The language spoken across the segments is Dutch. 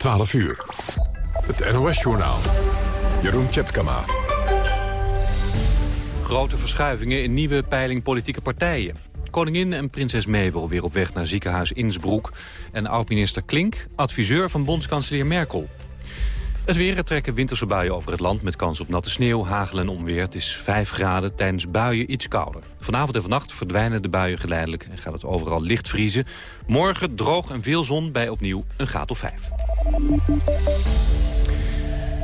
12 uur. Het NOS-journaal. Jeroen Tjepkama. Grote verschuivingen in nieuwe peiling politieke partijen. Koningin en prinses Mabel weer op weg naar ziekenhuis Innsbruck. En oud-minister Klink, adviseur van bondskanselier Merkel. Het weer, er trekken winterse buien over het land... met kans op natte sneeuw, hagel en onweer. Het is 5 graden, tijdens buien iets kouder. Vanavond en vannacht verdwijnen de buien geleidelijk... en gaat het overal licht vriezen. Morgen droog en veel zon bij opnieuw een graad of 5.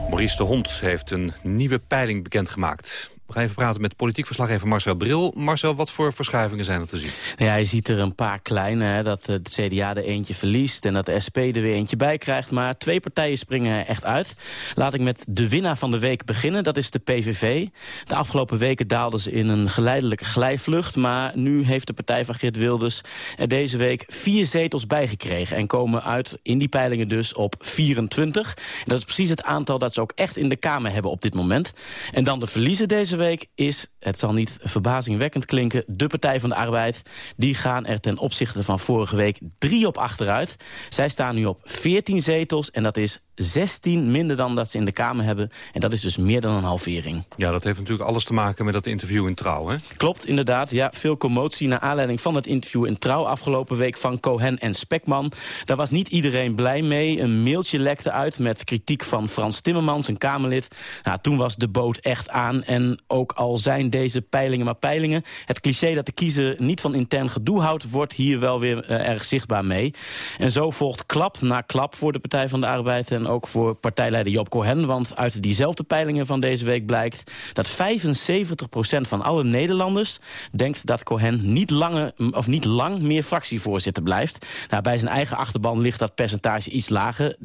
Maurice de Hond heeft een nieuwe peiling bekendgemaakt. We gaan even praten met politiek verslaggever Marcel Bril. Marcel, wat voor verschuivingen zijn er te zien? Nou ja, je ziet er een paar kleine. Hè, dat het CDA er eentje verliest en dat de SP er weer eentje bij krijgt. Maar twee partijen springen echt uit. Laat ik met de winnaar van de week beginnen. Dat is de PVV. De afgelopen weken daalden ze in een geleidelijke glijvlucht. Maar nu heeft de partij van Geert Wilders er deze week vier zetels bijgekregen. En komen uit in die peilingen dus op 24. En dat is precies het aantal dat ze ook echt in de Kamer hebben op dit moment. En dan de verliezen deze week is, het zal niet verbazingwekkend klinken... de Partij van de Arbeid. Die gaan er ten opzichte van vorige week drie op achteruit. Zij staan nu op 14 zetels en dat is 16 minder dan dat ze in de Kamer hebben. En dat is dus meer dan een halvering. Ja, dat heeft natuurlijk alles te maken met dat interview in Trouw, hè? Klopt, inderdaad. Ja, veel commotie naar aanleiding van het interview in Trouw... afgelopen week van Cohen en Spekman. Daar was niet iedereen blij mee. Een mailtje lekte uit met kritiek van Frans Timmermans, een Kamerlid. Nou, toen was de boot echt aan. En ook al zijn deze peilingen maar peilingen... het cliché dat de kiezer niet van intern gedoe houdt... wordt hier wel weer uh, erg zichtbaar mee. En zo volgt klap na klap voor de Partij van de Arbeid... en ook voor partijleider Job Cohen. Want uit diezelfde peilingen van deze week blijkt... dat 75% van alle Nederlanders denkt dat Cohen niet, lange, of niet lang meer fractievoorzitter blijft. Nou, bij zijn eigen achterban ligt dat percentage iets lager, 63%.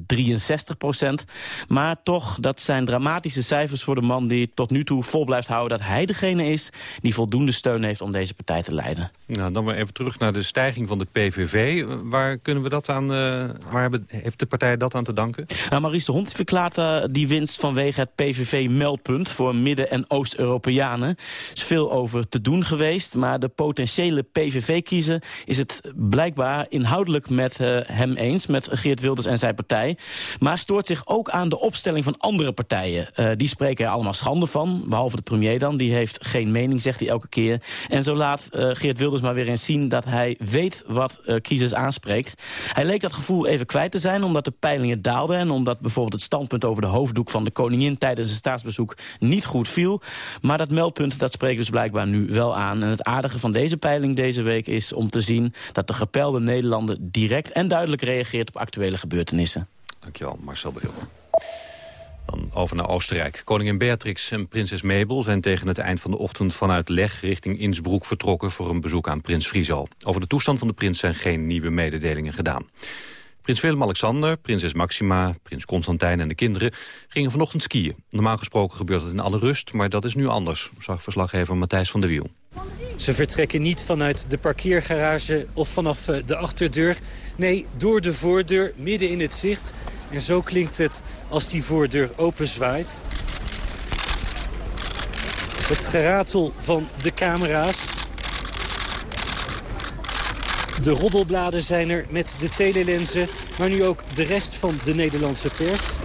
Maar toch, dat zijn dramatische cijfers voor de man die tot nu toe vol blijft houden... dat hij degene is die voldoende steun heeft om deze partij te leiden. Nou, dan maar even terug naar de stijging van de PVV. Waar kunnen we dat aan, uh, waar heeft de partij dat aan te danken? Nou, Maurice de Hond verklaart uh, die winst vanwege het PVV-meldpunt... voor Midden- en Oost-Europeanen. Er is veel over te doen geweest, maar de potentiële PVV-kiezer... is het blijkbaar inhoudelijk met uh, hem eens, met Geert Wilders en zijn partij. Maar stoort zich ook aan de opstelling van andere partijen. Uh, die spreken er allemaal schande van, behalve de premier dan. Die heeft geen mening, zegt hij elke keer. En zo laat Geert Wilders maar weer eens zien dat hij weet wat kiezers aanspreekt. Hij leek dat gevoel even kwijt te zijn, omdat de peilingen daalden... en omdat bijvoorbeeld het standpunt over de hoofddoek van de koningin... tijdens een staatsbezoek niet goed viel. Maar dat meldpunt dat spreekt dus blijkbaar nu wel aan. En het aardige van deze peiling deze week is om te zien... dat de gepelde Nederlander direct en duidelijk reageert op actuele gebeurtenissen. Dankjewel, Marcel Bril. Dan over naar Oostenrijk. Koningin Beatrix en prinses Mabel zijn tegen het eind van de ochtend vanuit Leg richting Innsbruck vertrokken voor een bezoek aan prins Friso. Over de toestand van de prins zijn geen nieuwe mededelingen gedaan. Prins Willem-Alexander, prinses Maxima, prins Constantijn en de kinderen gingen vanochtend skiën. Normaal gesproken gebeurt het in alle rust, maar dat is nu anders, zag verslaggever Matthijs van der Wiel. Ze vertrekken niet vanuit de parkeergarage of vanaf de achterdeur. Nee, door de voordeur, midden in het zicht. En zo klinkt het als die voordeur openzwaait. Het geratel van de camera's. De roddelbladen zijn er met de telelensen, maar nu ook de rest van de Nederlandse pers.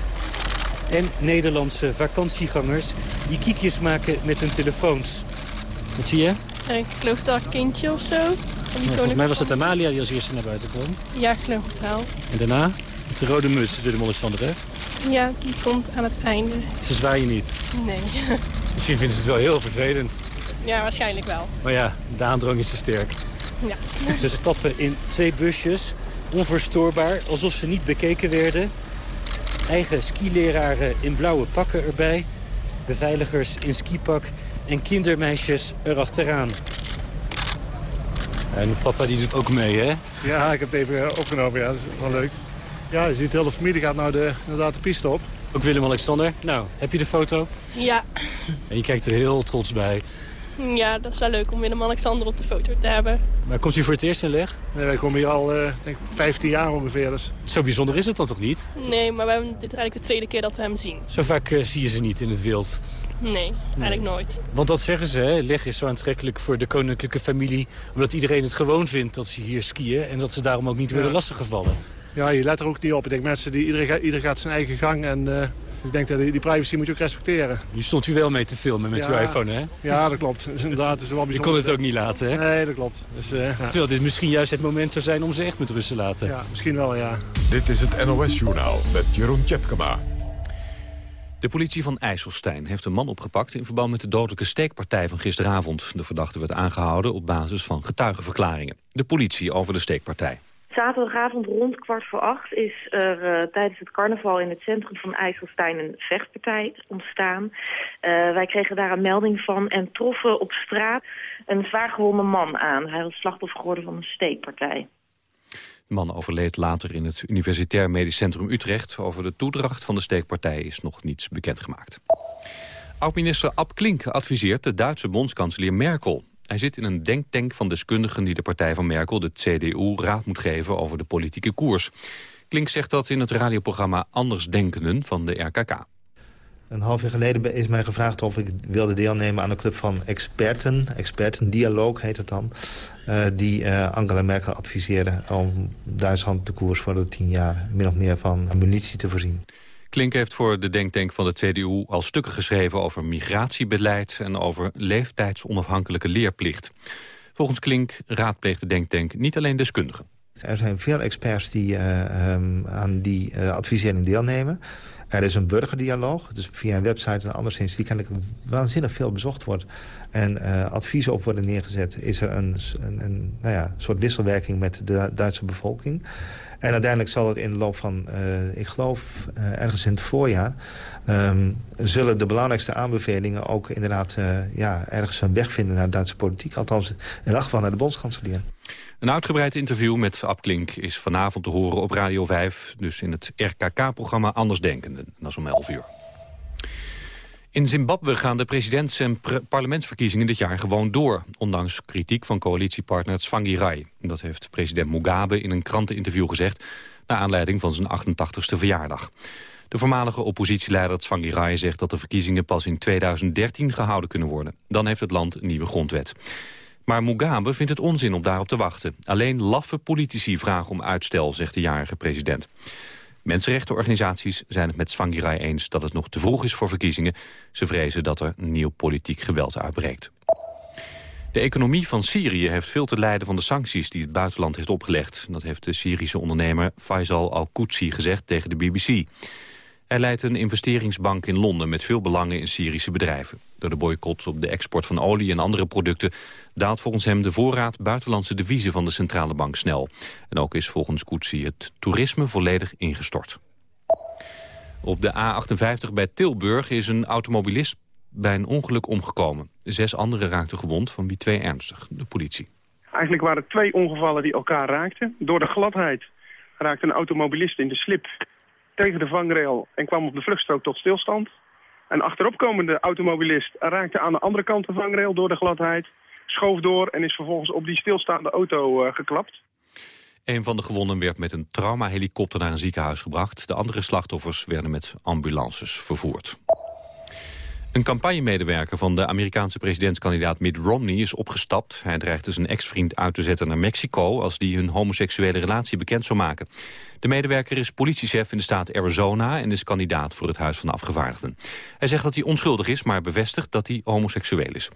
En Nederlandse vakantiegangers die kiekjes maken met hun telefoons. Wat zie je? Ik geloof dat een kindje of zo. Ja, volgens mij was het Amalia die als eerste naar buiten kwam. Ja, ik geloof het wel. En daarna? Met de rode muts, Willem-Alexander, hè? Ja, die komt aan het einde. Ze zwaaien niet? Nee. Misschien vinden ze het wel heel vervelend. Ja, waarschijnlijk wel. Maar ja, de aandrang is te sterk. Ja. Ze stappen in twee busjes, onverstoorbaar, alsof ze niet bekeken werden. Eigen skileraren in blauwe pakken erbij. Beveiligers in skipak en kindermeisjes erachteraan. En papa die doet ook mee, hè? Ja, ik heb het even opgenomen. Ja, dat is wel leuk. Ja, je ziet de hele familie gaat nou de, inderdaad de piste op. Ook Willem-Alexander. Nou, heb je de foto? Ja. En je kijkt er heel trots bij. Ja, dat is wel leuk om Willem-Alexander op de foto te hebben. Maar komt u voor het eerst in leg? Nee, wij komen hier al uh, denk 15 jaar ongeveer. Dus. Zo bijzonder is het dan toch niet? Nee, maar we hebben, dit is eigenlijk de tweede keer dat we hem zien. Zo vaak uh, zie je ze niet in het wild? Nee, eigenlijk nooit. Want dat zeggen ze, hè? leg is zo aantrekkelijk voor de koninklijke familie... omdat iedereen het gewoon vindt dat ze hier skiën... en dat ze daarom ook niet ja. worden lastiggevallen. Ja, je let er ook niet op. Ik denk mensen, die, iedereen, iedereen gaat zijn eigen gang en... Uh, ik denk dat die, die, privacy moet je ook respecteren. Nu stond u wel mee te filmen met uw iPhone, hè? Ja, dat klopt. Dus inderdaad, is wel bijzonder. Je kon het ook niet laten, hè? Nee, dat klopt. Dus, uh, ja. Terwijl dit misschien juist het moment zou zijn om ze echt met rust te laten. Ja, misschien wel, ja. Dit is het NOS-journaal met Jeroen Tjepkema. De politie van IJsselstein heeft een man opgepakt... in verband met de dodelijke steekpartij van gisteravond. De verdachte werd aangehouden op basis van getuigenverklaringen. De politie over de steekpartij. Zaterdagavond rond kwart voor acht is er uh, tijdens het carnaval in het centrum van IJsselstein een vechtpartij ontstaan. Uh, wij kregen daar een melding van en troffen op straat een zwaargewonde man aan. Hij was slachtoffer geworden van een steekpartij. De man overleed later in het Universitair Medisch Centrum Utrecht. Over de toedracht van de steekpartij is nog niets bekendgemaakt. Oud-minister Ab Klink adviseert de Duitse bondskanselier Merkel. Hij zit in een denktank van deskundigen die de partij van Merkel, de CDU, raad moet geven over de politieke koers. Klink zegt dat in het radioprogramma Andersdenkenden van de RKK. Een half jaar geleden is mij gevraagd of ik wilde deelnemen aan een club van experten. Expertendialoog heet het dan. Uh, die uh, Angela Merkel adviseren om Duitsland de koers voor de tien jaar... min of meer van munitie te voorzien. Klink heeft voor de denktank van de CDU al stukken geschreven over migratiebeleid... en over leeftijdsonafhankelijke leerplicht. Volgens Klink raadpleegt de denktank niet alleen deskundigen. Er zijn veel experts die uh, um, aan die uh, advisering deelnemen. Er is een burgerdialoog, dus via een website en anderszins... die kennelijk waanzinnig veel bezocht wordt. En uh, adviezen op worden neergezet. Is er een, een, een nou ja, soort wisselwerking met de Duitse bevolking. En uiteindelijk zal het in de loop van, uh, ik geloof, uh, ergens in het voorjaar... Um, zullen de belangrijkste aanbevelingen ook inderdaad uh, ja, ergens een weg vinden naar de Duitse politiek. Althans, in elk geval naar de bondskanselier. Een uitgebreid interview met Ab Klink is vanavond te horen op Radio 5. Dus in het RKK-programma Andersdenkenden. Dat is om 11 uur. In Zimbabwe gaan de presidents- en parlementsverkiezingen dit jaar gewoon door. Ondanks kritiek van coalitiepartner Tsvangirai. Dat heeft president Mugabe in een kranteninterview gezegd... naar aanleiding van zijn 88ste verjaardag. De voormalige oppositieleider Tsvangirai zegt dat de verkiezingen pas in 2013 gehouden kunnen worden. Dan heeft het land een nieuwe grondwet. Maar Mugabe vindt het onzin om daarop te wachten. Alleen laffe politici vragen om uitstel, zegt de jarige president. Mensenrechtenorganisaties zijn het met Tsvangirai eens dat het nog te vroeg is voor verkiezingen. Ze vrezen dat er nieuw politiek geweld uitbreekt. De economie van Syrië heeft veel te lijden van de sancties die het buitenland heeft opgelegd. Dat heeft de Syrische ondernemer Faisal al-Qudsi gezegd tegen de BBC. Hij leidt een investeringsbank in Londen met veel belangen in Syrische bedrijven. Door de boycott op de export van olie en andere producten daalt volgens hem de voorraad buitenlandse deviezen van de centrale bank snel. En ook is volgens Koetsi het toerisme volledig ingestort. Op de A58 bij Tilburg is een automobilist bij een ongeluk omgekomen. Zes anderen raakten gewond, van wie twee ernstig, de politie. Eigenlijk waren het twee ongevallen die elkaar raakten. Door de gladheid raakte een automobilist in de slip tegen de vangrail en kwam op de vluchtstrook tot stilstand. Een achteropkomende automobilist raakte aan de andere kant de vangrail door de gladheid, schoof door en is vervolgens op die stilstaande auto uh, geklapt. Een van de gewonden werd met een traumahelikopter naar een ziekenhuis gebracht. De andere slachtoffers werden met ambulances vervoerd. Een campagnemedewerker van de Amerikaanse presidentskandidaat Mitt Romney is opgestapt. Hij dreigde zijn ex-vriend uit te zetten naar Mexico... als die hun homoseksuele relatie bekend zou maken. De medewerker is politiechef in de staat Arizona... en is kandidaat voor het Huis van de Afgevaardigden. Hij zegt dat hij onschuldig is, maar bevestigt dat hij homoseksueel is.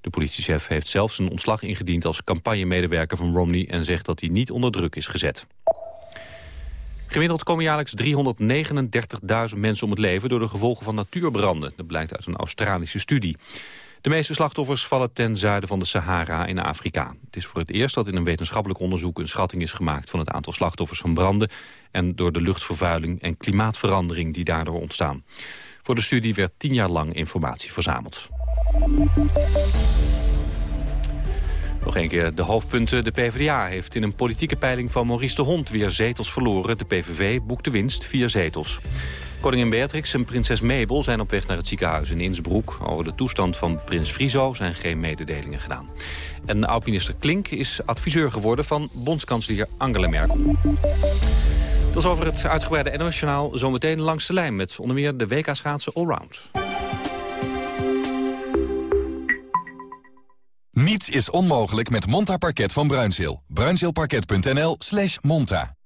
De politiechef heeft zelfs een ontslag ingediend als campagnemedewerker van Romney... en zegt dat hij niet onder druk is gezet. Gemiddeld komen jaarlijks 339.000 mensen om het leven... door de gevolgen van natuurbranden. Dat blijkt uit een Australische studie. De meeste slachtoffers vallen ten zuiden van de Sahara in Afrika. Het is voor het eerst dat in een wetenschappelijk onderzoek... een schatting is gemaakt van het aantal slachtoffers van branden... en door de luchtvervuiling en klimaatverandering die daardoor ontstaan. Voor de studie werd tien jaar lang informatie verzameld. Nog keer de hoofdpunten. De PvdA heeft in een politieke peiling van Maurice de Hond weer zetels verloren. De PVV boekt de winst, vier zetels. Koningin Beatrix en prinses Mabel zijn op weg naar het ziekenhuis in Innsbruck. Over de toestand van prins Friso zijn geen mededelingen gedaan. En oud-minister Klink is adviseur geworden van bondskanselier Angela Merkel. Dat is over het uitgebreide NOS-journaal zometeen langs de lijn... met onder meer de WK-schaatsen Allround. Niets is onmogelijk met Monta Parket van Bruinzeel. Bruinzeelparket.nl slash monta.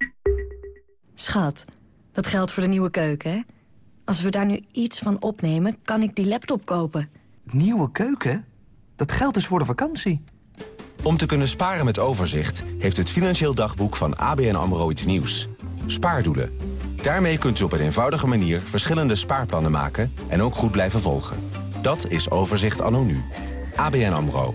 Schat, dat geldt voor de nieuwe keuken, hè? Als we daar nu iets van opnemen, kan ik die laptop kopen. Nieuwe keuken? Dat geldt dus voor de vakantie. Om te kunnen sparen met overzicht... heeft het Financieel Dagboek van ABN AMRO iets nieuws. Spaardoelen. Daarmee kunt u op een eenvoudige manier verschillende spaarplannen maken... en ook goed blijven volgen. Dat is Overzicht Anno Nu. ABN AMRO.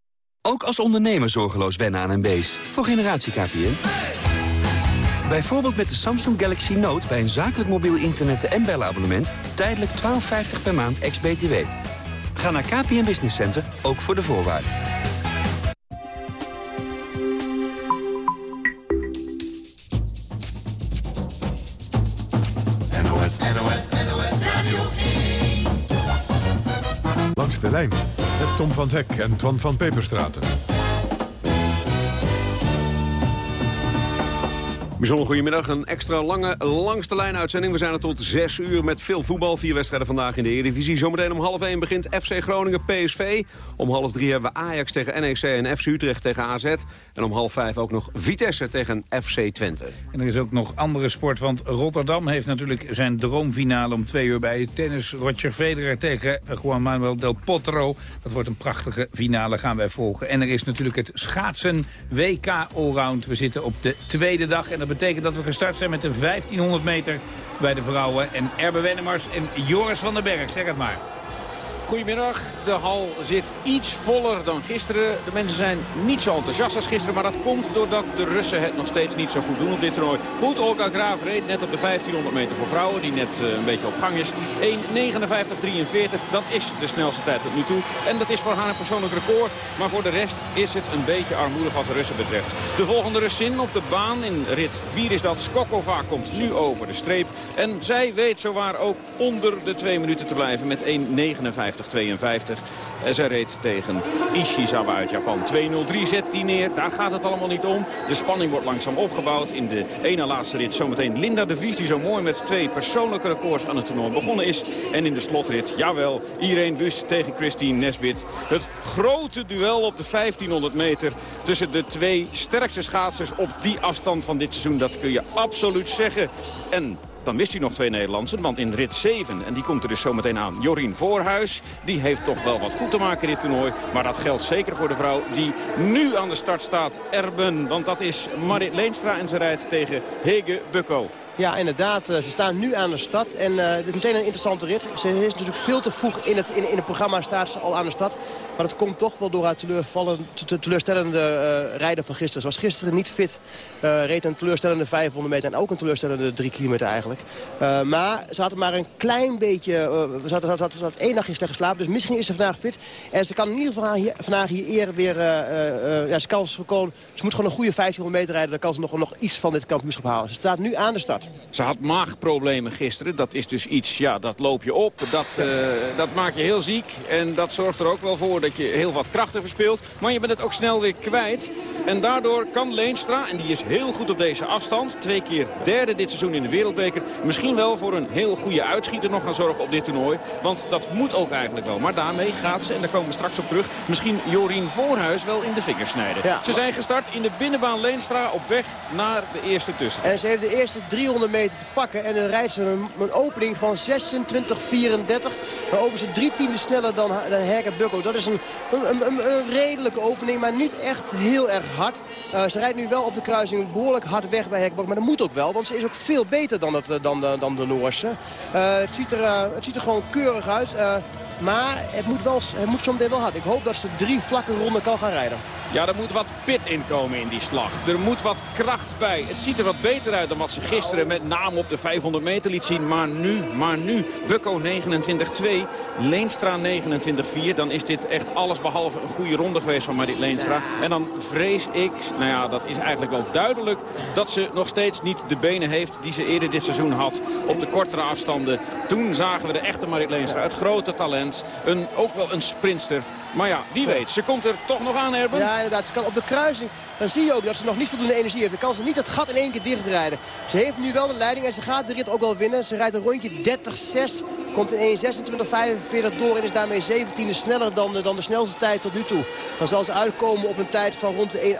Ook als ondernemer zorgeloos wennen aan MB's. Voor generatie KPN. Bijvoorbeeld met de Samsung Galaxy Note bij een zakelijk mobiel internet- en bellenabonnement... tijdelijk 12,50 per maand ex-BTW. Ga naar KPN Business Center, ook voor de voorwaarden. NOS, NOS, NOS Langs de lijn met Tom van Hek en Twan van Peperstraten. Bijzonder goedemiddag. Een extra lange, langste lijnuitzending. We zijn er tot 6 uur met veel voetbal. Vier wedstrijden vandaag in de Eredivisie. Zometeen om half 1 begint FC Groningen PSV. Om half 3 hebben we Ajax tegen NEC en FC Utrecht tegen AZ. En om half 5 ook nog Vitesse tegen FC Twente. En er is ook nog andere sport, want Rotterdam heeft natuurlijk zijn droomfinale om twee uur bij tennis. Roger Federer tegen Juan Manuel del Potro. Dat wordt een prachtige finale, gaan wij volgen. En er is natuurlijk het schaatsen WK Allround. We zitten op de tweede dag en betekent dat we gestart zijn met de 1500 meter bij de vrouwen. En Erbe Wennemars en Joris van den Berg, zeg het maar. Goedemiddag. De hal zit iets voller dan gisteren. De mensen zijn niet zo enthousiast als gisteren. Maar dat komt doordat de Russen het nog steeds niet zo goed doen op dit toernooi. Goed, Olga Graaf reed net op de 1500 meter voor vrouwen. Die net uh, een beetje op gang is. 1.59.43. Dat is de snelste tijd tot nu toe. En dat is voor haar een persoonlijk record. Maar voor de rest is het een beetje armoedig wat de Russen betreft. De volgende Russin op de baan in rit 4 is dat. Skokova komt nu over de streep. En zij weet zowaar ook onder de 2 minuten te blijven met 1.59. 52. En zij reed tegen Ishizawa uit Japan. 2-0-3 zet die neer. Daar gaat het allemaal niet om. De spanning wordt langzaam opgebouwd. In de ene laatste rit zometeen Linda de Vries... die zo mooi met twee persoonlijke records aan het toernooi begonnen is. En in de slotrit, jawel, Irene Bus tegen Christine Nesbit. Het grote duel op de 1500 meter... tussen de twee sterkste schaatsers op die afstand van dit seizoen. Dat kun je absoluut zeggen. En dan mist hij nog twee Nederlandsen. Want in rit 7, en die komt er dus zometeen aan, Jorien Voorhuis. Die heeft toch wel wat goed te maken in dit toernooi. Maar dat geldt zeker voor de vrouw die nu aan de start staat, Erben. Want dat is Marit Leenstra en ze rijdt tegen Hege Bukko. Ja, inderdaad. Ze staan nu aan de stad. En uh, is meteen een interessante rit. Ze is natuurlijk veel te vroeg in het, in, in het programma staat ze al aan de stad. Maar dat komt toch wel door haar teleurstellende uh, rijden van gisteren. Ze was gisteren niet fit. Reed een teleurstellende 500 meter en ook een teleurstellende 3 kilometer eigenlijk. Maar ze had maar een klein beetje... ze had, had, had, had één nachtje slecht geslapen. Dus misschien is ze vandaag fit. En ze kan in ieder geval hier, vandaag hier eerder weer... ja, ze, kan gewoon, ze moet gewoon een goede 1500 meter rijden. Dan kan ze nog, nog iets van dit kampioenschap halen. Ze staat nu aan de Ze had maagproblemen gisteren. Dat is dus iets, ja, dat loop je op. Dat, uh, dat maakt je heel ziek. En dat zorgt er ook wel voor dat je heel wat krachten verspeelt. Maar je bent het ook snel weer kwijt. En daardoor kan Leenstra, en die is heel goed op deze afstand... twee keer derde dit seizoen in de Wereldbeker... misschien wel voor een heel goede uitschieter nog gaan zorgen op dit toernooi. Want dat moet ook eigenlijk wel. Maar daarmee gaat ze, en daar komen we straks op terug... misschien Jorien Voorhuis wel in de vingers snijden. Ja, ze zijn gestart in de binnenbaan Leenstra op weg naar de eerste tussen. En ze heeft de eerste 300 meter te pakken. En dan rijdt ze een, opening van 26-34. Dan opent ze drie tienden sneller dan, dan Herke. Dat is een, een, een, redelijke opening, maar niet echt heel erg hard. Uh, ze rijdt nu wel op de kruising behoorlijk hard weg bij Herke Bukko. Maar dat moet ook wel, want ze is ook veel beter dan, het, dan, de, dan de Noorse. Het, ziet er, het ziet er gewoon keurig uit. Maar het moet, wel, het moet wel hard. Ik hoop dat ze drie vlakke ronden kan gaan rijden. Ja, er moet wat pit in komen in die slag. Er moet wat kracht bij. Het ziet er wat beter uit dan wat ze gisteren met name op de 500 meter liet zien. Maar nu, maar nu. Bukko 29-2, Leenstra 29-4. Dan is dit echt alles behalve een goede ronde geweest van Marit Leenstra. En dan vrees ik, nou ja, dat is eigenlijk wel duidelijk... dat ze nog steeds niet de benen heeft die ze eerder dit seizoen had. Op de kortere afstanden. Toen zagen we de echte Marit Leenstra. Het grote talent. Een, ook wel een sprinster. Maar ja, wie weet. Ze komt er toch nog aan, Erben. Ja, inderdaad. Ze kan op de kruising, dan zie je ook dat ze nog niet voldoende energie heeft. Dan kan ze niet het gat in één keer dichtrijden. Ze heeft nu wel de leiding en ze gaat de rit ook wel winnen. Ze rijdt een rondje 30-6. Komt in 1.26.45 door en is daarmee 17e sneller dan de, dan de snelste tijd tot nu toe. Dan zal ze uitkomen op een tijd van rond de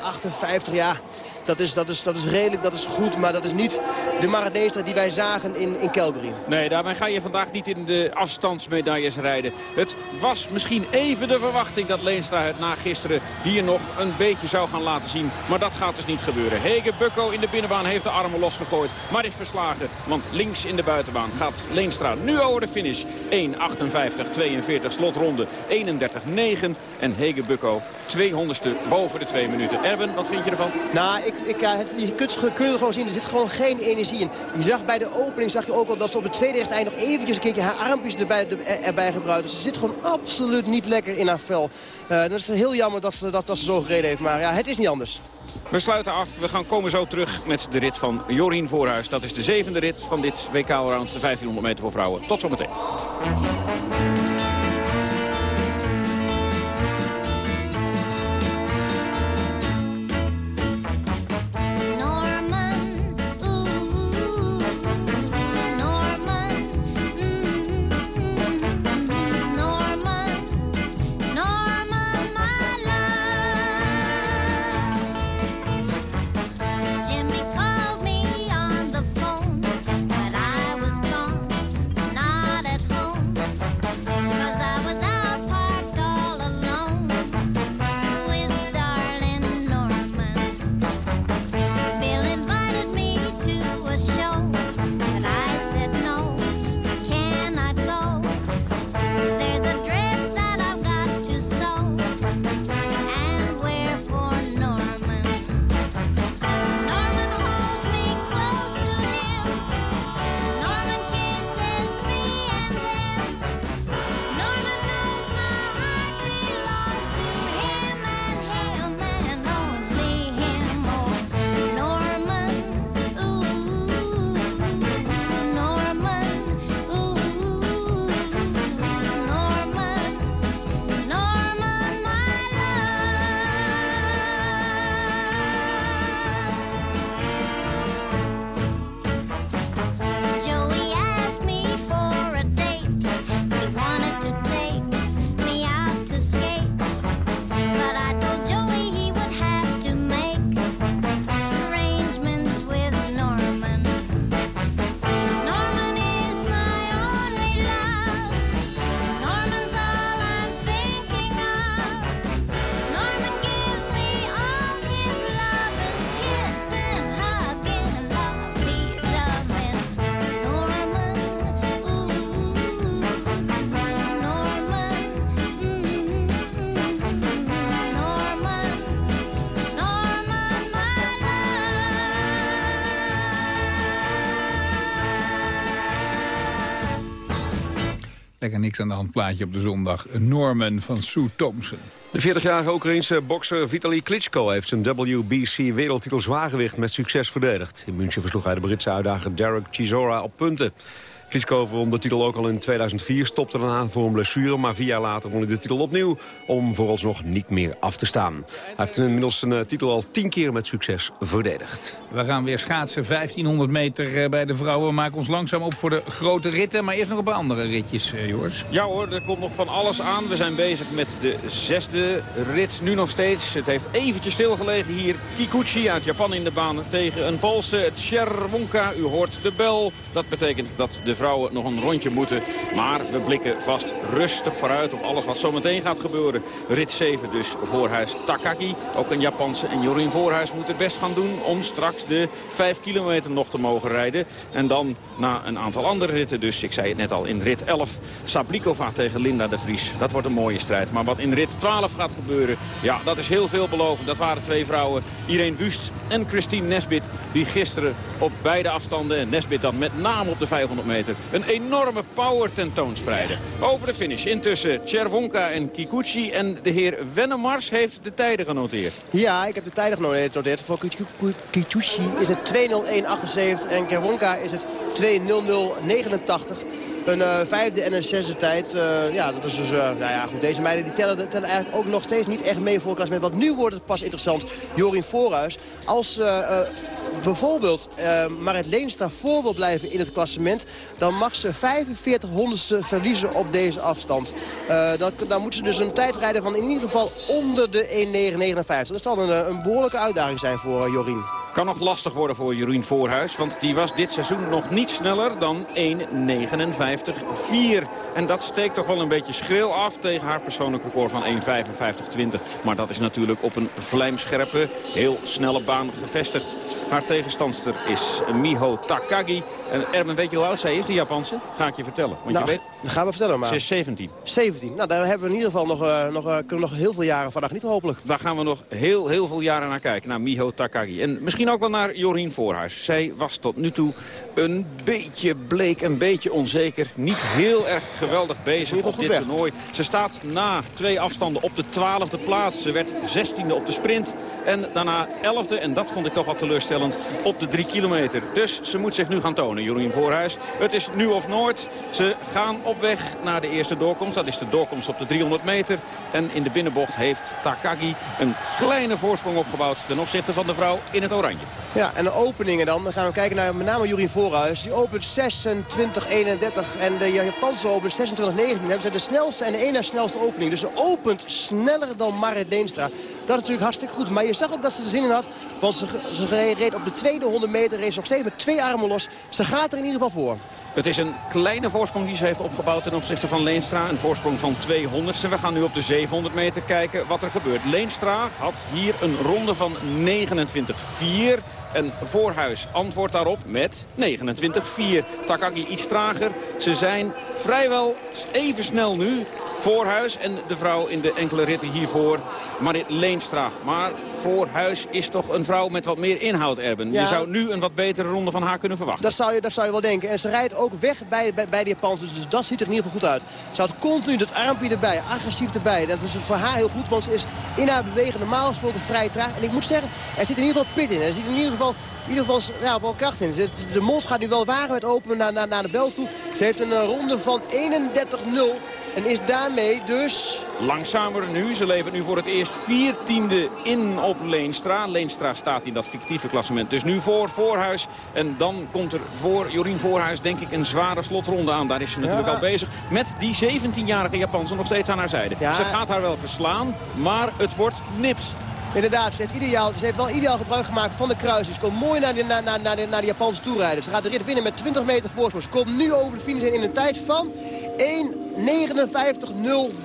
1.58. Ja, dat is, dat, is, dat is redelijk, dat is goed. Maar dat is niet de Maradestra die wij zagen in, in Calgary. Nee, daarmee ga je vandaag niet in de afstandsmedailles rijden. Het was misschien even de verwachting dat Leenstra het na gisteren hier nog een beetje zou gaan laten zien. Maar dat gaat dus niet gebeuren. Hege Bukko in de binnenbaan heeft de armen losgegooid. Maar is verslagen, want links in de buitenbaan gaat Leenstra nu over de finish. 1.58-42 slotronde 31-9. En Hege Bukko 200ste boven de 2 minuten. Erben, wat vind je ervan? Nou, ik, het, je kunt, kun je gewoon zien, er zit gewoon geen energie in. Je zag bij de opening, zag je ook al dat ze op het tweede recht eind nog eventjes een keertje haar armpjes erbij, erbij gebruikt. Dus ze zit gewoon absoluut niet lekker in haar vel. Uh, dat is heel jammer dat ze, dat, dat ze zo gereden heeft, maar ja, het is niet anders. We sluiten af. We gaan komen zo terug met de rit van Jorien Voorhuis. Dat is de zevende rit van dit WK-round, de 1500 meter voor vrouwen. Tot zometeen. Lekker niks aan de hand plaatje op de zondag. Norman van Sue Thompson. De 40-jarige Oekraïense bokser Vitaly Klitschko heeft zijn WBC-wereldtitel zwaargewicht met succes verdedigd. In München versloeg hij de Britse uitdager Derek Chisora op punten. Klitschko won de titel ook al in 2004, stopte daarna voor een blessure... maar vier jaar later won hij de titel opnieuw om vooralsnog niet meer af te staan. Hij heeft inmiddels zijn eh, titel al tien keer met succes verdedigd. We gaan weer schaatsen, 1500 meter eh, bij de vrouwen. We maken ons langzaam op voor de grote ritten, maar eerst nog een paar andere ritjes, eh, Joris. Ja hoor, er komt nog van alles aan. We zijn bezig met de zesde rit, nu nog steeds. Het heeft eventjes stilgelegen hier. Kikuchi uit Japan in de baan tegen een Poolse Tjerwonka. U hoort de bel. Dat betekent dat de vrouwen nog een rondje moeten. Maar we blikken vast rustig vooruit op alles wat zometeen gaat gebeuren. Rit 7 dus Voorhuis Takagi. Ook een Japanse. En Jorien Voorhuis moet het best gaan doen om straks de 5 kilometer nog te mogen rijden. En dan na een aantal andere ritten dus. Ik zei het net al in rit 11. Sablikova tegen Linda de Vries. Dat wordt een mooie strijd. Maar wat in rit 12 gaat gebeuren, ja, dat is heel veelbelovend. Dat waren twee vrouwen, Irene Wust en Christine Nesbit... die gisteren op beide afstanden, en Nesbit dan met name op de 500 meter... een enorme power tentoonspreiden. Over de finish intussen Cherwonka en Kikuchi. En de heer Wennemars heeft de tijden genoteerd. Ja, ik heb de tijden genoteerd. Voor Kikuchi is het 2.01.78 en Cherwonka is het 2.00.89. Een uh, vijfde en een zesde tijd. Uh, ja, dat is dus, uh, nou ja, goed, deze meiden die tellen, tellen eigenlijk ook nog steeds niet echt mee voor het klassement. Want nu wordt het pas interessant. Jorien Voorhuis. Als bijvoorbeeld Marit Leenstra voor wil blijven in het klassement... dan mag ze 45 honderdste verliezen op deze afstand. dat, dan moet ze dus een tijd rijden van in ieder geval onder de 1.959. Dat zal een, een behoorlijke uitdaging zijn voor Jorien. Kan nog lastig worden voor Jorien Voorhuis. Want die was dit seizoen nog niet sneller dan 1.59.4. En dat steekt toch wel een beetje schril af tegen haar persoonlijk record van 1.55.20. Maar dat is natuurlijk op een vlijmscherpe, heel snelle baan gevestigd. Haar tegenstandster is Miho Takagi. En Erben, weet je hoe oud zij is, die Japanse? Ga ik je vertellen. Want nou, je weet, dat gaan we vertellen maar. Ze is 17. 17. Nou, daar hebben we in ieder geval nog, uh, nog, uh, kunnen we nog heel veel jaren vandaag niet hopelijk. Daar gaan we nog heel, heel veel jaren naar kijken. Naar Miho Takagi. En misschien ook wel naar Jorien Voorhuis. Zij was tot nu toe een beetje bleek, een beetje onzeker. Niet heel erg geweldig bezig op dit weg. toernooi. Ze staat na twee afstanden op de 12e plaats. Ze werd 16e op de sprint. En daarna 11e, en dat vond ik toch wat teleurstellend, op de 3 kilometer. Dus ze moet zich nu gaan tonen, Jorien Voorhuis. Het is nu of nooit. Ze gaan op weg naar de eerste doorkomst. Dat is de doorkomst op de 300 meter. En in de binnenbocht heeft Takagi een kleine voorsprong opgebouwd... ten opzichte van de vrouw in het oranje. Ja, en de openingen dan. Dan gaan we kijken naar met name Jorien Voorhuis. Die opent 26-31 en de Japanse opent 26-19. Dat zijn de snelste en de ene snelste opening. Dus ze opent sneller dan Marit Leenstra. Dat is natuurlijk hartstikke goed. Maar je zag ook dat ze er zin in had. Want ze, ze op de tweede 100 meter. Race nog steeds met twee armen los. Ze gaat er in ieder geval voor. Het is een kleine voorsprong die ze heeft opgebouwd ten opzichte van Leenstra. Een voorsprong van 200ste. We gaan nu op de 700 meter kijken wat er gebeurt. Leenstra had hier een ronde van 29-4. En Voorhuis antwoordt daarop met 29-4. Takagi iets trager. Ze zijn vrijwel even snel nu. Voorhuis en de vrouw in de enkele ritten hiervoor, Marit Leenstra. Maar Voorhuis is toch een vrouw met wat meer inhoud, Erben. Je zou nu een wat betere ronde van haar kunnen verwachten. Dat zou je, dat zou je wel denken. En ze rijdt ook weg bij, bij, de Japanse. Dus dat ziet er in ieder geval goed uit. Ze houdt continu dat armpje erbij, agressief erbij. Dat is voor haar heel goed, want ze is in haar bewegen normaal gesproken vrij traag. En ik moet zeggen, er zit in ieder geval pit in. Er zit in ieder geval, in ieder geval ja, wel kracht in. De mond gaat nu wel met open naar, naar, naar de bel toe. Ze heeft een ronde van 31-0. En is daarmee dus... Langzamer nu. Ze levert nu voor het eerst viertiende in op Leenstra. Leenstra staat in dat fictieve klassement dus nu voor Voorhuis. En dan komt er voor Jorien Voorhuis denk ik een zware slotronde aan. Daar is ze natuurlijk al bezig. Met die 17-jarige Japanse nog steeds aan haar zijde. Ze gaat haar wel verslaan, maar het wordt nips. Inderdaad, ze heeft, ideaal, ze heeft wel ideaal gebruik gemaakt van de kruising. Ze komt mooi naar de, naar, naar, naar de, naar de Japanse toerijden. Ze gaat de rit winnen met 20 meter voorsprong. Ze komt nu over de finish in een tijd van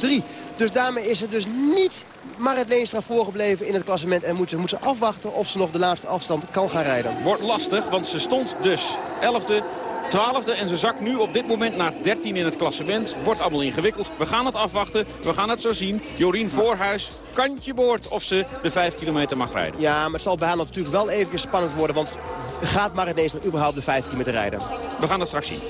1.59.03. Dus daarmee is ze dus niet Marit Leenstra voorgebleven in het klassement. En moet ze, moet ze afwachten of ze nog de laatste afstand kan gaan rijden. Wordt lastig, want ze stond dus 11e 12e en ze zakt nu op dit moment naar 13 in het klassement. Wordt allemaal ingewikkeld. We gaan het afwachten. We gaan het zo zien. Jorien Voorhuis, kantje boord of ze de 5 kilometer mag rijden. Ja, maar het zal bij haar natuurlijk wel even spannend worden. Want gaat Marit Leenstra überhaupt de 5 kilometer rijden? We gaan het straks zien.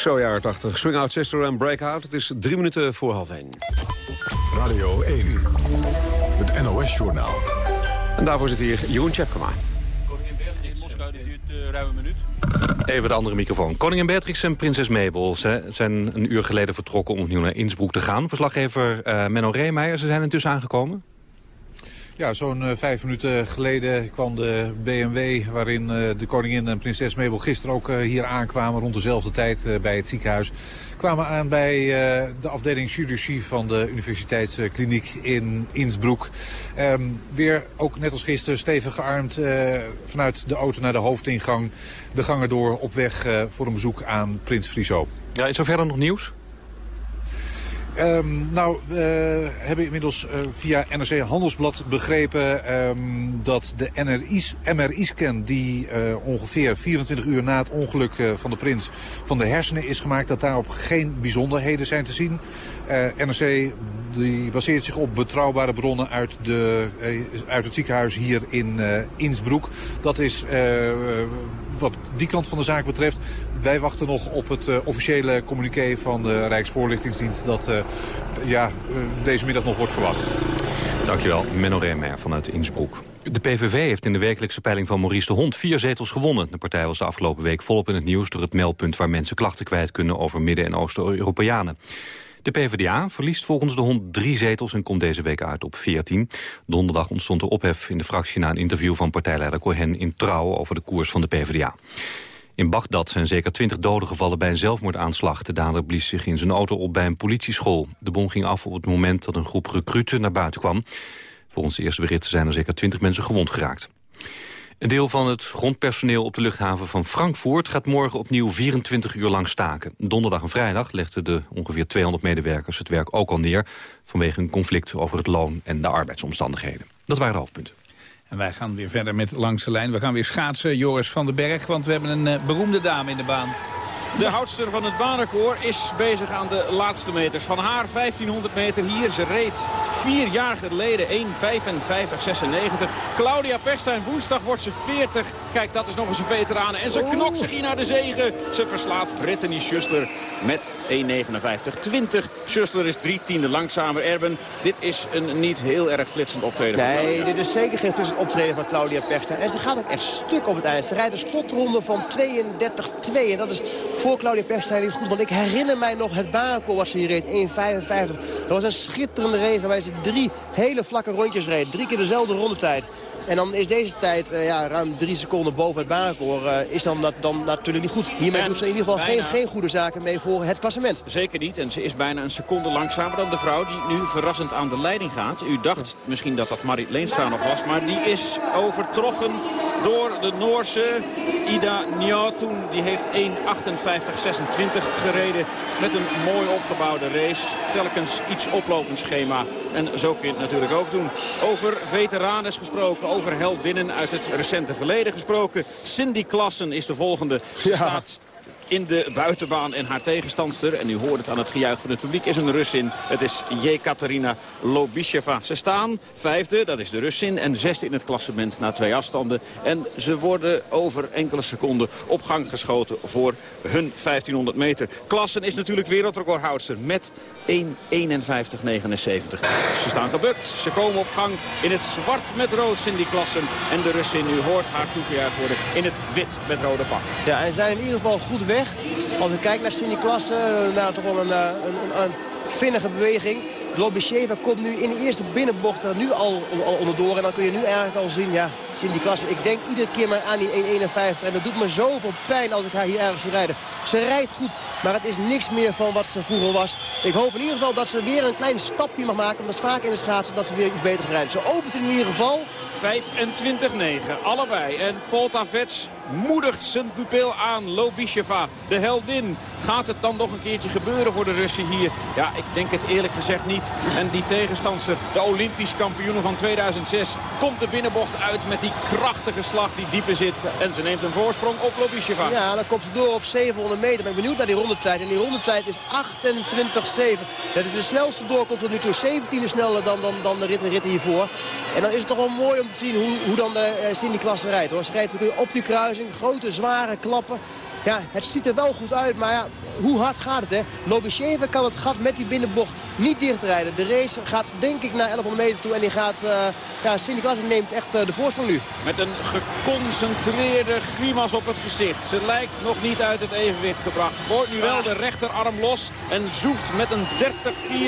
80. Swing Out Sister en Breakout. Het is drie minuten voor half één. Radio 1. Het NOS-journaal. En daarvoor zit hier Jeroen Tjepkema. Even de andere microfoon. Koningin Beatrix en prinses Mabel ze zijn een uur geleden vertrokken om opnieuw naar Innsbruck te gaan. Verslaggever uh, Menno Reemeijer, ze zijn intussen aangekomen. Ja, zo'n uh, vijf minuten geleden kwam de BMW waarin uh, de koningin en prinses Mabel gisteren ook uh, hier aankwamen rond dezelfde tijd bij het ziekenhuis. Kwamen aan bij de afdeling chirurgie van de universiteitskliniek in Innsbruck. Um, weer ook net als gisteren stevig gearmd vanuit de auto naar de hoofdingang. De gangen door op weg voor een bezoek aan prins Friso. Ja, is er verder nog nieuws? Um, nou, we hebben inmiddels uh, via NRC Handelsblad begrepen um, dat de MRI-scan die uh, ongeveer 24 uur na het ongeluk uh, van de prins van de hersenen is gemaakt, dat daarop geen bijzonderheden zijn te zien. NRC die baseert zich op betrouwbare bronnen uit, de, uit het ziekenhuis hier in Innsbruck. Dat is wat die kant van de zaak betreft. Wij wachten nog op het officiële communiqué van de Rijksvoorlichtingsdienst... dat ja, deze middag nog wordt verwacht. Dankjewel, Menno Remmer vanuit Innsbruck. De PVV heeft in de wekelijkse peiling van Maurice de Hond vier zetels gewonnen. De partij was de afgelopen week volop in het nieuws... door het meldpunt waar mensen klachten kwijt kunnen over Midden- en Oost-Europeanen. De PvdA verliest volgens de hond drie zetels en komt deze week uit op 14. Donderdag ontstond er ophef in de fractie na een interview van partijleider Cohen in Trouw over de koers van de PvdA. In Bagdad zijn zeker twintig doden gevallen bij een zelfmoordaanslag. De dader blies zich in zijn auto op bij een politieschool. De bom ging af op het moment dat een groep recruten naar buiten kwam. Volgens de eerste berichten zijn er zeker twintig mensen gewond geraakt. Een deel van het grondpersoneel op de luchthaven van Frankfurt gaat morgen opnieuw 24 uur lang staken. Donderdag en vrijdag legden de ongeveer 200 medewerkers het werk ook al neer... vanwege een conflict over het loon en de arbeidsomstandigheden. Dat waren de hoofdpunten. En wij gaan weer verder met Langs de Lijn. We gaan weer schaatsen, Joris van den Berg, want we hebben een uh, beroemde dame in de baan. De houdster van het baanrecord is bezig aan de laatste meters. Van haar 1500 meter hier. Ze reed vier jaar geleden 1.55.96. Claudia Pechstein, woensdag wordt ze 40. Kijk, dat is nog eens een veteraan. En ze knokt zich hier naar de zegen. Ze verslaat Brittany Schuster met 1.59.20. Schuster is drie tiende langzamer. Erben, dit is een niet heel erg flitsend optreden. Nee, dit is zeker geen flitsend optreden van Claudia Pechstein. En ze gaat ook echt stuk op het eind. Ze rijdt een slotronde van 32-2. En dat is voor Claudia Pechstein niet goed. Want ik herinner mij nog het baanrecord wat ze hier reed. 1.55. Dat was een schitterende race waarbij ze drie hele vlakke rondjes reed. Drie keer dezelfde rondetijd. En dan is deze tijd uh, ja, ruim drie seconden boven het baanrecord. Uh, is dan, dat, dan natuurlijk niet goed. Hiermee en doet ze in ieder geval geen, geen goede zaken mee voor het klassement. Zeker niet. En ze is bijna een seconde langzamer dan de vrouw die nu verrassend aan de leiding gaat. U dacht misschien dat dat Marit Leenstra nog was. Maar die is overtroffen door de Noorse Ida Njotun. Die heeft 1.58.26 gereden met een mooi opgebouwde race. Telkens iets oplopend schema. En zo kun je het natuurlijk ook doen. Over veteranen gesproken, over heldinnen uit het recente verleden gesproken. Cindy Klassen is de volgende. Ze staat in de buitenbaan. En haar tegenstandster, en u hoort het aan het gejuich van het publiek, is een Russin. Het is Jekaterina Lobisheva. Ze staan vijfde, dat is de Russin, en zesde in het klassement na twee afstanden. En ze worden over enkele seconden op gang geschoten voor hun 1500 meter. Klassen is natuurlijk wereldrecordhoudster met 1.51.79. Ze staan gebukt, ze komen op gang in het zwart met rood Cindy Klassen. En de Russin, u hoort haar toegejuicht worden in het wit met rode pak. Ja, en zijn in ieder geval goed weg. Als we kijken naar Cindy Klasse, nou, toch wel een, een, een vinnige beweging. Globicheva komt nu in de eerste binnenbocht er nu al, al onderdoor. En dan kun je nu eigenlijk al zien, ja, Cindy Klasse. Ik denk iedere keer maar aan die 1.51. En dat doet me zoveel pijn als ik haar hier ergens zie rijden. Ze rijdt goed, maar het is niks meer van wat ze vroeger was. Ik hoop in ieder geval dat ze weer een klein stapje mag maken. Want dat is vaak in de schaatsen dat ze weer iets beter rijden. Ze opent in ieder geval. 25-9, allebei. En Poltavets moedigt zijn pupil aan. Lobisheva, de heldin. Gaat het dan nog een keertje gebeuren voor de Russen hier? Ja, ik denk het eerlijk gezegd niet. En die tegenstandster, de Olympisch kampioen van 2006... komt de binnenbocht uit met die krachtige slag die dieper zit. En ze neemt een voorsprong op Lobisheva. Ja, dan komt ze door op 700 meter. Ben ik benieuwd naar die rondetijd. En die rondetijd is 28-7. Dat is de snelste doorkomst tot nu toe. 17 sneller dan, dan, dan de ritten, ritten hiervoor. En dan is het toch wel mooi om te zien hoe, hoe dan de uh, Cindy rijdt. Hoor. Ze rijdt op die grote zware klappen. Ja, het ziet er wel goed uit, maar ja, hoe hard gaat het, hè? Lobisheva kan het gat met die binnenbocht niet dichtrijden. De race gaat denk ik naar 1100 meter toe en die gaat... Uh, ja, Cindy Klassen neemt echt de voorsprong nu. Met een geconcentreerde grimas op het gezicht. Ze lijkt nog niet uit het evenwicht gebracht. Gooit nu wel de rechterarm los en zoeft met een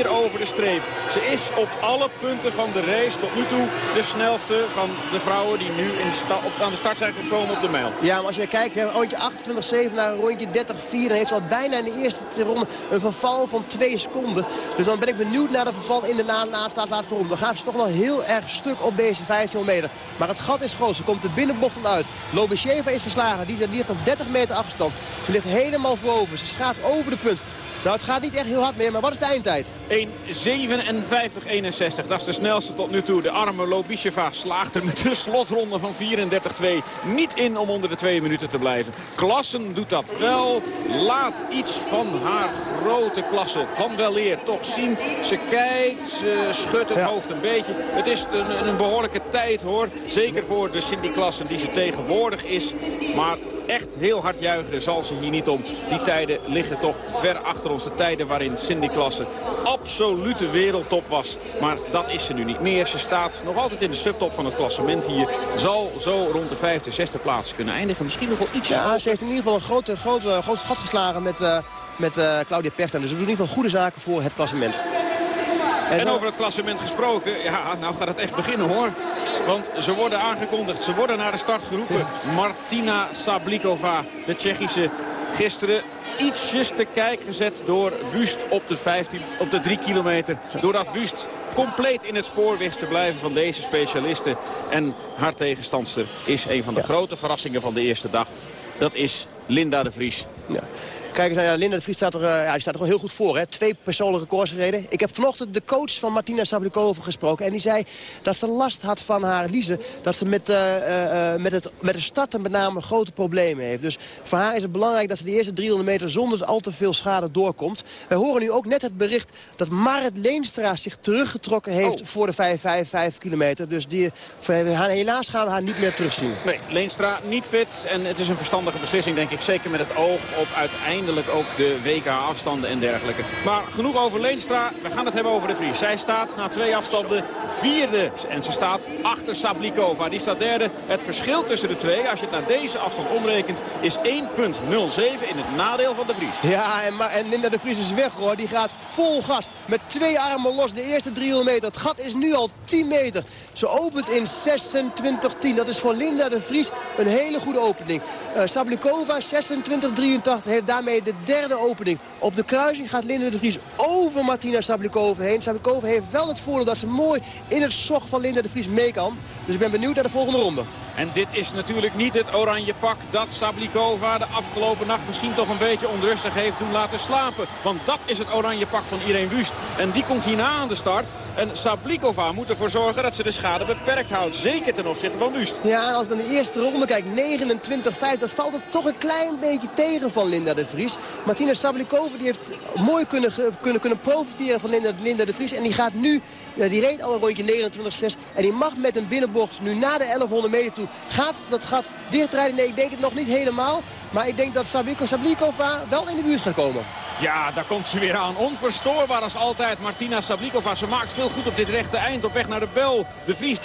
30-4 over de streep. Ze is op alle punten van de race tot nu toe de snelste van de vrouwen die nu in op, aan de start zijn gekomen op de mijl. Ja, maar als je kijkt, een rondje 28-7 naar een rondje 30-4... dan heeft ze al bijna in de eerste ronde een verval van 2 seconden. Dus dan ben ik benieuwd naar de verval in de laatste, laatste ronde. Dan gaat ze toch wel heel erg stuk op deze 15 meter. Maar het gat is groot. Ze komt de binnenbocht uit. Lobesheva is verslagen. Die ligt op 30 meter afstand. Ze ligt helemaal voorover. Ze schaat over de punt. Nou, het gaat niet echt heel hard meer, maar wat is de eindtijd? 1.57.61, dat is de snelste tot nu toe. De arme Lobisheva slaagt er met de slotronde van 34-2 niet in om onder de twee minuten te blijven. Klassen doet dat wel. Laat iets van haar grote klasse van weleer toch zien. Ze kijkt, ze schudt het hoofd een beetje. Het is een, een behoorlijke tijd hoor. Zeker voor de Cindy Klassen die ze tegenwoordig is. Maar echt heel hard juichen zal ze hier niet om. Die tijden liggen toch ver achter ons. De tijden waarin Cindy Klasse absolute wereldtop was. Maar dat is ze nu niet meer. Ze staat nog altijd in de subtop van het klassement hier. Zal zo rond de vijfde, zesde plaats kunnen eindigen. Misschien nog wel ietsje. Ja, ze heeft in ieder geval een groot, groot, groot gat geslagen met, uh, met uh, Claudia Persta. Dus ze doet in ieder geval goede zaken voor het klassement. En over het klassement gesproken, ja, nou gaat het echt beginnen hoor. Want ze worden aangekondigd, ze worden naar de start geroepen. Martina Sablikova, de Tsjechische, gisteren ietsjes te kijk gezet door Wust op de, 15, op de 3 kilometer. Doordat Wust compleet in het spoor wist te blijven van deze specialisten. En haar tegenstandster is een van de grote verrassingen van de eerste dag. Dat is Linda de Vries. Ja. Kijk eens, ja, Linda de Vries staat er, uh, ja, die staat er gewoon heel goed voor. Hè? Twee persoonlijke records gereden. Ik heb vanochtend de coach van Martina Sablikova gesproken. En die zei dat ze last had van haar Lize. Dat ze met, uh, uh, met, het, met de starten met name grote problemen heeft. Dus voor haar is het belangrijk dat ze de eerste 300 meter zonder al te veel schade doorkomt. Wij horen nu ook net het bericht dat Marit Leenstra zich teruggetrokken heeft oh. voor de 5, 5, 5 kilometer. Dus die, helaas gaan we haar niet meer terugzien. Nee, Leenstra niet fit. En het is een verstandige beslissing denk ik. Zeker met het oog op uiteindelijk eindelijk ook de WK-afstanden en dergelijke. Maar genoeg over Leenstra. We gaan het hebben over de Vries. Zij staat na twee afstanden vierde. En ze staat achter Sablikova. Die staat derde. Het verschil tussen de twee, als je het naar deze afstand omrekent, is 1.07 in het nadeel van de Vries. Ja, en, en Linda de Vries is weg hoor. Die gaat vol gas. Met twee armen los de eerste 300 meter. Het gat is nu al 10 meter. Ze opent in 26-10. Dat is voor Linda de Vries een hele goede opening. Uh, Sablikova 26-83 heeft daarmee de derde opening. Op de kruising gaat Linda de Vries over Martina Sablikova heen. Sablikova heeft wel het voordeel dat ze mooi in het zog van Linda de Vries mee kan. Dus ik ben benieuwd naar de volgende ronde. En dit is natuurlijk niet het oranje pak dat Sablikova de afgelopen nacht misschien toch een beetje onrustig heeft doen laten slapen. Want dat is het oranje pak van Irene Wust. En die komt hierna aan de start. En Sablikova moet ervoor zorgen dat ze de schade beperkt houdt. Zeker ten opzichte van Wust. Ja, als ik naar de eerste ronde kijk, 29-5, dat valt het toch een klein beetje tegen van Linda de Vries. Martina Sablikova die heeft mooi kunnen, kunnen, kunnen profiteren van Linda, Linda de Vries. En die gaat nu, die reed al een rondje 29-6. En die mag met een binnenbocht nu na de 1100 meter toe Gaat dat gat dichtrijden? Nee, ik denk het nog niet helemaal. Maar ik denk dat Sabliko Sablikova wel in de buurt gaat komen. Ja, daar komt ze weer aan. Onverstoorbaar als altijd Martina Sablikova. Ze maakt veel goed op dit rechte eind op weg naar de bel. De Vries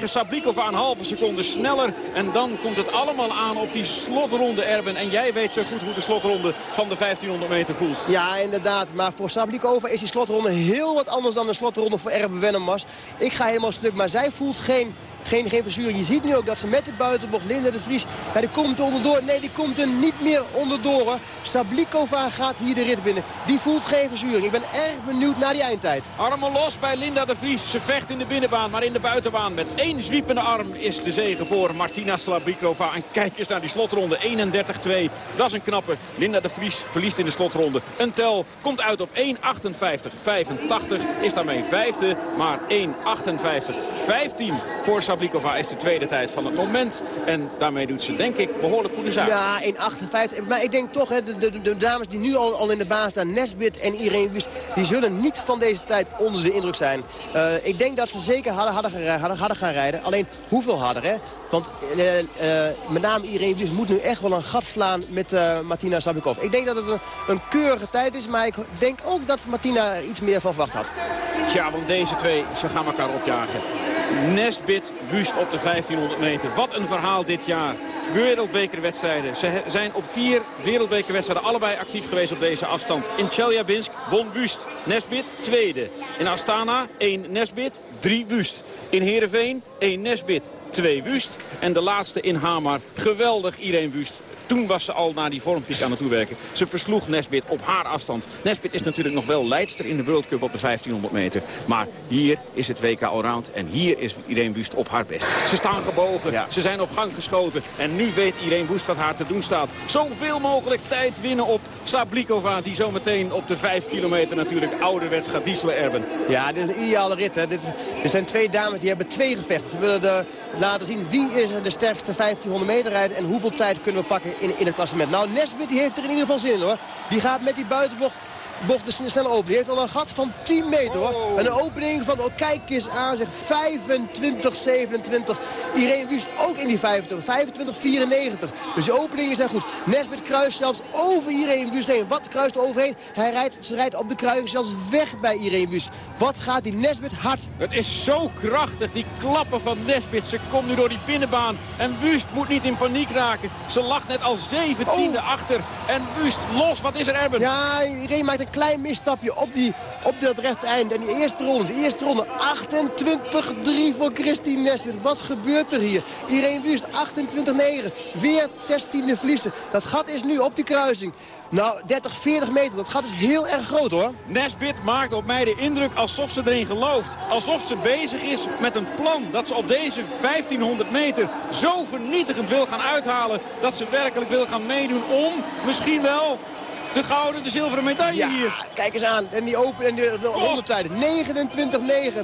30-9, Sablikova een halve seconde sneller. En dan komt het allemaal aan op die slotronde, Erben. En jij weet zo goed hoe de slotronde van de 1500 meter voelt. Ja, inderdaad. Maar voor Sablikova is die slotronde heel wat anders dan de slotronde voor Erben Wennemars. Ik ga helemaal stuk, maar zij voelt geen geen, geen. Je ziet nu ook dat ze met de buitenbocht, Linda de Vries, ja, komt er onderdoor. Nee, die komt er niet meer onderdoor. Sablikova gaat hier de rit binnen. Die voelt geen verzuring. Ik ben erg benieuwd naar die eindtijd. Armen los bij Linda de Vries. Ze vecht in de binnenbaan, maar in de buitenbaan. Met één zwiepende arm is de zege voor Martina Sablikova. En kijk eens naar die slotronde. 31-2. Dat is een knappe. Linda de Vries verliest in de slotronde. Een tel komt uit op 1.58. 85 is daarmee vijfde. Maar 1.58. 15 voor Sablikova is de tweede tijd van het moment. En daarmee doet ze denk ik behoorlijk goede zaak. Ja, 1,58. Maar ik denk toch, hè, de, dames die nu al, in de baan staan, Nesbit en Irene die zullen niet van deze tijd onder de indruk zijn. Uh, ik denk dat ze zeker harder, harder, harder, harder gaan rijden. Alleen hoeveel harder, hè? Want uh, met name Irene moet nu echt wel een gat slaan met Martina Sablikova. Ik denk dat het een, keurige tijd is, maar ik denk ook dat Martina er iets meer van verwacht had. Tja, want deze twee, ze gaan elkaar opjagen. Nesbit, Wust op de 1500 meter. Wat een verhaal dit jaar. Wereldbekerwedstrijden. Ze zijn op vier wereldbekerwedstrijden allebei actief geweest op deze afstand. In Chelyabinsk won Wust. Nesbit tweede. In Astana 1 Nesbit, 3 Wust. In Heerenveen 1 Nesbit, 2 Wust. En de laatste in Hamar. Geweldig Irene Wust. Toen was ze al naar die vormpiek aan het toewerken. Ze versloeg Nesbit op haar afstand. Nesbit is natuurlijk nog wel leidster in de World Cup op de 1500 meter. Maar hier is het WK Allround en hier is Irene Wust op haar best. Ze staan gebogen, ze zijn op gang geschoten. En nu weet Irene Wust wat haar te doen staat. Zoveel mogelijk tijd winnen op Sablikova... die zometeen op de 5 kilometer natuurlijk ouderwets gaat dieselen, Erben. Ja, dit is een ideale rit. Hè. Dit, dit zijn twee dames die hebben twee gevechten. Ze willen de, laten zien wie is de sterkste 1500 meter rijden... en hoeveel tijd kunnen we pakken in, in het klassement. Nou, Nesbit die heeft er in ieder geval zin in hoor. Die gaat met die buitenbocht bocht de snel open. Die heeft al een gat van 10 meter hoor. Oh. Een opening van, oh, kijk eens aan zeg, 25, 27. Irene Wust ook in die 25, 25, 94. Dus die openingen zijn goed. Nesbit kruist zelfs over Irene Wust heen. Wat kruist er overheen? Hij rijdt, ze rijdt op de kruising zelfs weg bij Irene Wust. Wat gaat die Nesbit hard? Het is zo krachtig, die klappen van Nesbit. Ze komt nu door die binnenbaan. En Wust moet niet in paniek raken. Ze lag net al zeventiende oh. achter. En Wust los, wat is er Erben? Ja, Irene maakt een klein misstapje op, die, op dat rechte eind. En die eerste ronde, de eerste ronde 28-3 voor Christine Nesbit. Wat gebeurt er hier? Irene Wust 28-9. Weer 16e verliezen. Dat gat is nu op die kruising. Nou, 30, 40 meter, dat gat is heel erg groot hoor. Nesbit maakt op mij de indruk alsof ze erin gelooft. Alsof ze bezig is met een plan dat ze op deze 1500 meter zo vernietigend wil gaan uithalen. Dat ze werkelijk wil gaan meedoen om misschien wel de gouden, de zilveren medaille ja, hier. kijk eens aan. En die open en de, de rondetijden. 29-9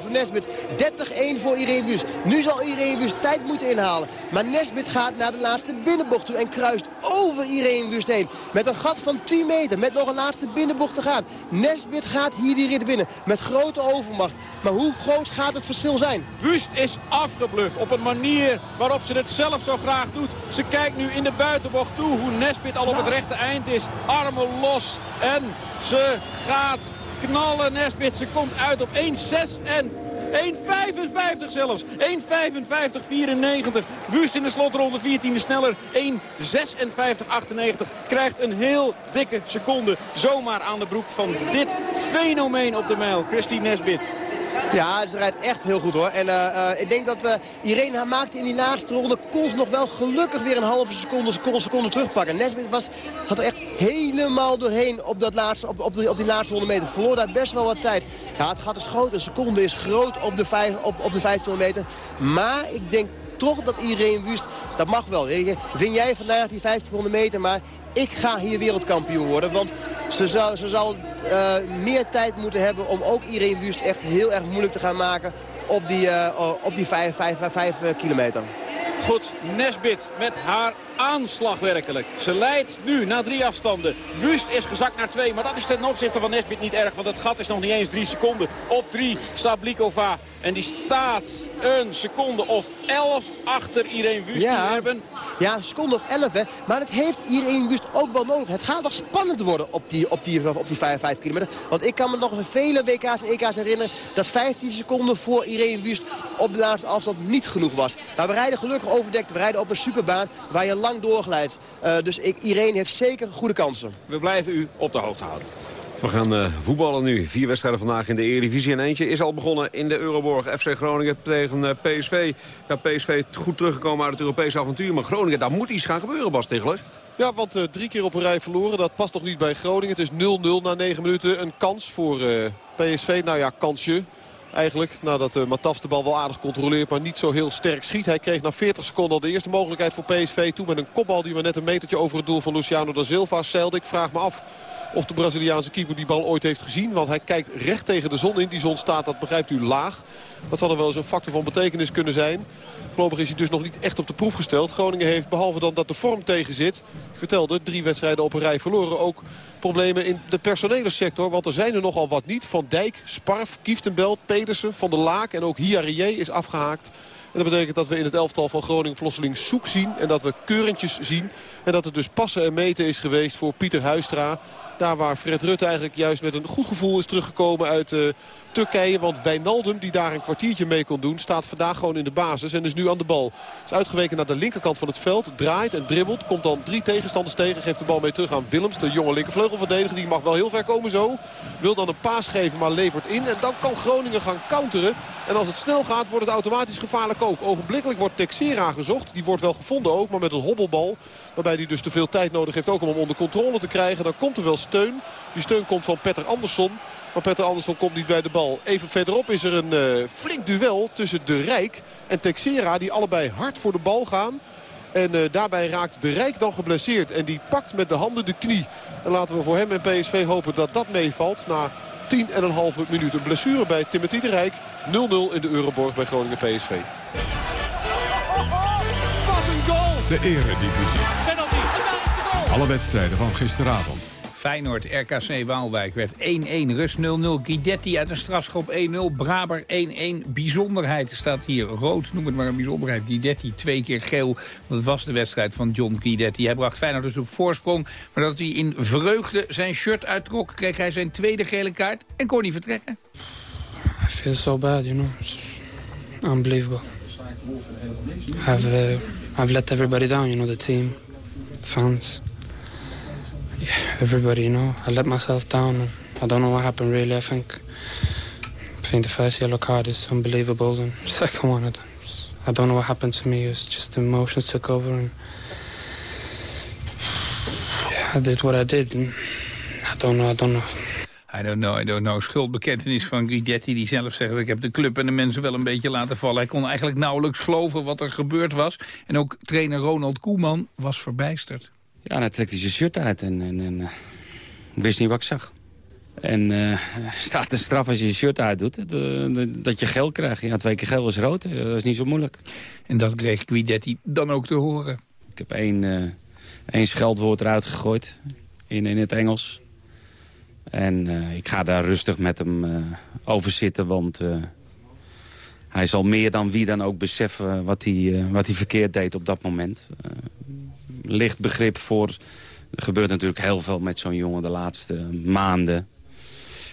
voor Nesbit. 30-1 voor Irene Wust. Nu zal Irene Wust tijd moeten inhalen. Maar Nesbit gaat naar de laatste binnenbocht toe en kruist over Irene Wust heen. Met een gat van 10 meter. Met nog een laatste binnenbocht te gaan. Nesbit gaat hier die rit winnen. Met grote overmacht. Maar hoe groot gaat het verschil zijn? Wust is afgebluft op een manier waarop ze het zelf zo graag doet. Ze kijkt nu in de buitenbocht toe hoe Nesbit al op het rechte eind is. Armen los en ze gaat knallen. Nesbit, ze komt uit op 1,6 en 1,55 zelfs. 1,55,94. Wust in de slotronde 14e sneller. 1,56,98. Krijgt een heel dikke seconde zomaar aan de broek van dit fenomeen op de mijl. Christine Nesbit. Ja, ze rijdt echt heel goed hoor. En uh, ik denk dat uh, Irene haar maakte in die laatste ronde... kon nog wel gelukkig weer een halve seconde, seconde, seconde terugpakken. Nesbitt was, had er echt helemaal doorheen op, dat laatste, op, op, die, op die laatste 100 meter. Verloor daar best wel wat tijd. Ja, het gaat is groot. Een seconde is groot op de, vijf, op, de 1500 meter. Maar ik denk toch dat Irene Wust, dat mag wel. Vind jij vandaag die 1500 meter, maar ik ga hier wereldkampioen worden. Want ze zal, ze zal uh, meer tijd moeten hebben om ook Irene Wust echt heel erg moeilijk te gaan maken op die, uh, op die 5, 5, 5, 5 kilometer. Goed, Nesbit met haar aanslag werkelijk. Ze leidt nu na drie afstanden. Wust is gezakt naar twee, maar dat is ten opzichte van Nesbit niet erg. Want het gat is nog niet eens drie seconden. Op drie staat Blikova. En die staat een seconde of elf achter Irene Wust. Ja, hebben. ja een seconde of elf, hè. Maar het heeft Irene Wust ook wel nodig. Het gaat nog spannend worden op die, op die, op die 5, 5 kilometer. Want ik kan me nog vele WK's en EK's herinneren... dat 15 seconden voor Irene Wust op de laatste afstand niet genoeg was. Maar we rijden gelukkig overdekt. We rijden op een superbaan waar je lang doorglijdt. Uh, dus ik, Irene heeft zeker goede kansen. We blijven u op de hoogte houden. We gaan uh, voetballen nu. Vier wedstrijden vandaag in de Eredivisie. En eentje is al begonnen in de Euroborg. FC Groningen tegen uh, PSV. Ja, PSV goed teruggekomen uit het Europese avontuur. Maar Groningen, daar moet iets gaan gebeuren, Bas Tegeler. Ja, want uh, drie keer op een rij verloren. Dat past toch niet bij Groningen. Het is 0-0 na negen minuten. Een kans voor PSV. Nou ja, kansje. Eigenlijk nadat uh, Matafs de bal wel aardig controleert, maar niet zo heel sterk schiet. Hij kreeg na 40 seconden al de eerste mogelijkheid voor PSV. Toen met een kopbal die maar net een metertje over het doel van Luciano da Silva zeilde. Ik vraag me af of de Braziliaanse keeper die bal ooit heeft gezien. Want hij kijkt recht tegen de zon in. Die zon staat, dat begrijpt u, laag. Dat zal er wel eens een factor van betekenis kunnen zijn. Voorlopig is hij dus nog niet echt op de proef gesteld. Groningen heeft, behalve dan dat de vorm tegen zit... ik vertelde, drie wedstrijden op een rij verloren. Ook problemen in de personele sector. Want er zijn er nogal wat niet. Van Dijk, Sparf, Kieftenbelt, Pedersen, Van der Laak en ook Hiarie is afgehaakt. En dat betekent dat we in het elftal van Groningen plotseling zoek zien. En dat we keurentjes zien. En dat het dus passen en meten is geweest voor Pieter Huistra. Daar waar Fred Rutte eigenlijk juist met een goed gevoel is teruggekomen uit uh, Turkije. Want Wijnaldum, die daar een kwartiertje mee kon doen, staat vandaag gewoon in de basis. En is nu aan de bal. Is uitgeweken naar de linkerkant van het veld. Draait en dribbelt. Komt dan drie tegenstanders tegen. Geeft de bal mee terug aan Willems, de jonge linkervleugelverdediger. Die mag wel heel ver komen zo. Wil dan een paas geven, maar levert in. En dan kan Groningen gaan counteren. En als het snel gaat, wordt het automatisch gevaarlijk ook. Ogenblikkelijk wordt Texera gezocht. Die wordt wel gevonden ook, maar met een hobbelbal. Waarbij hij dus te veel tijd nodig heeft ook om hem onder controle te krijgen. Dan komt er wel steun. Die steun komt van Petter Andersson. Maar Petter Andersson komt niet bij de bal. Even verderop is er een uh, flink duel tussen De Rijk en Texera. Die allebei hard voor de bal gaan. En uh, daarbij raakt De Rijk dan geblesseerd. En die pakt met de handen de knie. En laten we voor hem en PSV hopen dat dat meevalt. Na 10,5 minuut een blessure bij Timothy De Rijk. 0-0 in de Euroborg bij Groningen PSV. Wat een goal! De eredivisie. Penalty. Alle wedstrijden van gisteravond. Feyenoord, RKC Waalwijk werd 1-1, rust 0-0. Guidetti uit een strafschop 1-0, Braber 1-1. Bijzonderheid staat hier, rood, noem het maar een bijzonderheid. Guidetti twee keer geel, dat was de wedstrijd van John Guidetti. Hij bracht Feyenoord dus op voorsprong, maar dat hij in vreugde zijn shirt uittrok... kreeg hij zijn tweede gele kaart en kon hij vertrekken. I feel so bad, you know. Unbelievable. I've, uh, I've let everybody down, you know, the team, fans... yeah, everybody, you know. I let myself down. I don't know what happened, really. I think, I think the first yellow card is unbelievable. And the second one, I don't know what happened to me. It was just the emotions took over. And yeah, I did what I did. I don't know, I don't know. I don't know, I don't know. Schuldbekentenis van Guidetti die zelf zegt... ik heb de club en de mensen wel een beetje laten vallen. Hij kon eigenlijk nauwelijks geloven wat er gebeurd was. En ook trainer Ronald Koeman was verbijsterd. Ja, dan trekt hij zijn shirt uit en, en, en uh, wist niet wat ik zag. En uh, staat een straf als je je shirt uitdoet, dat, dat je geel krijgt. Ja, twee keer geel is rood, dat is niet zo moeilijk. En dat kreeg Guidetti dan ook te horen? Ik heb één, uh, één scheldwoord eruit gegooid in, in het Engels. En ik ga daar rustig met hem over zitten, want hij zal meer dan wie dan ook beseffen wat hij, wat hij verkeerd deed op dat moment licht begrip voor... Er gebeurt natuurlijk heel veel met zo'n jongen de laatste maanden.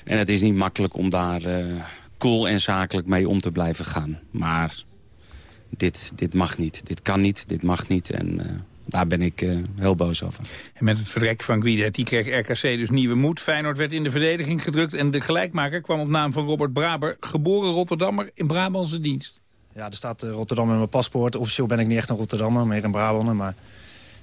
En het is niet makkelijk om daar uh, cool en zakelijk mee om te blijven gaan. Maar dit, dit mag niet, dit kan niet, dit mag niet. En uh, daar ben ik uh, heel boos over. En met het vertrek van Guidetti kreeg RKC dus nieuwe moed. Feyenoord werd in de verdediging gedrukt. En de gelijkmaker kwam op naam van Robert Braber. Geboren Rotterdammer in Brabantse dienst. Ja, er staat Rotterdam in mijn paspoort. Officieel ben ik niet echt een Rotterdammer, meer een Brabander. Maar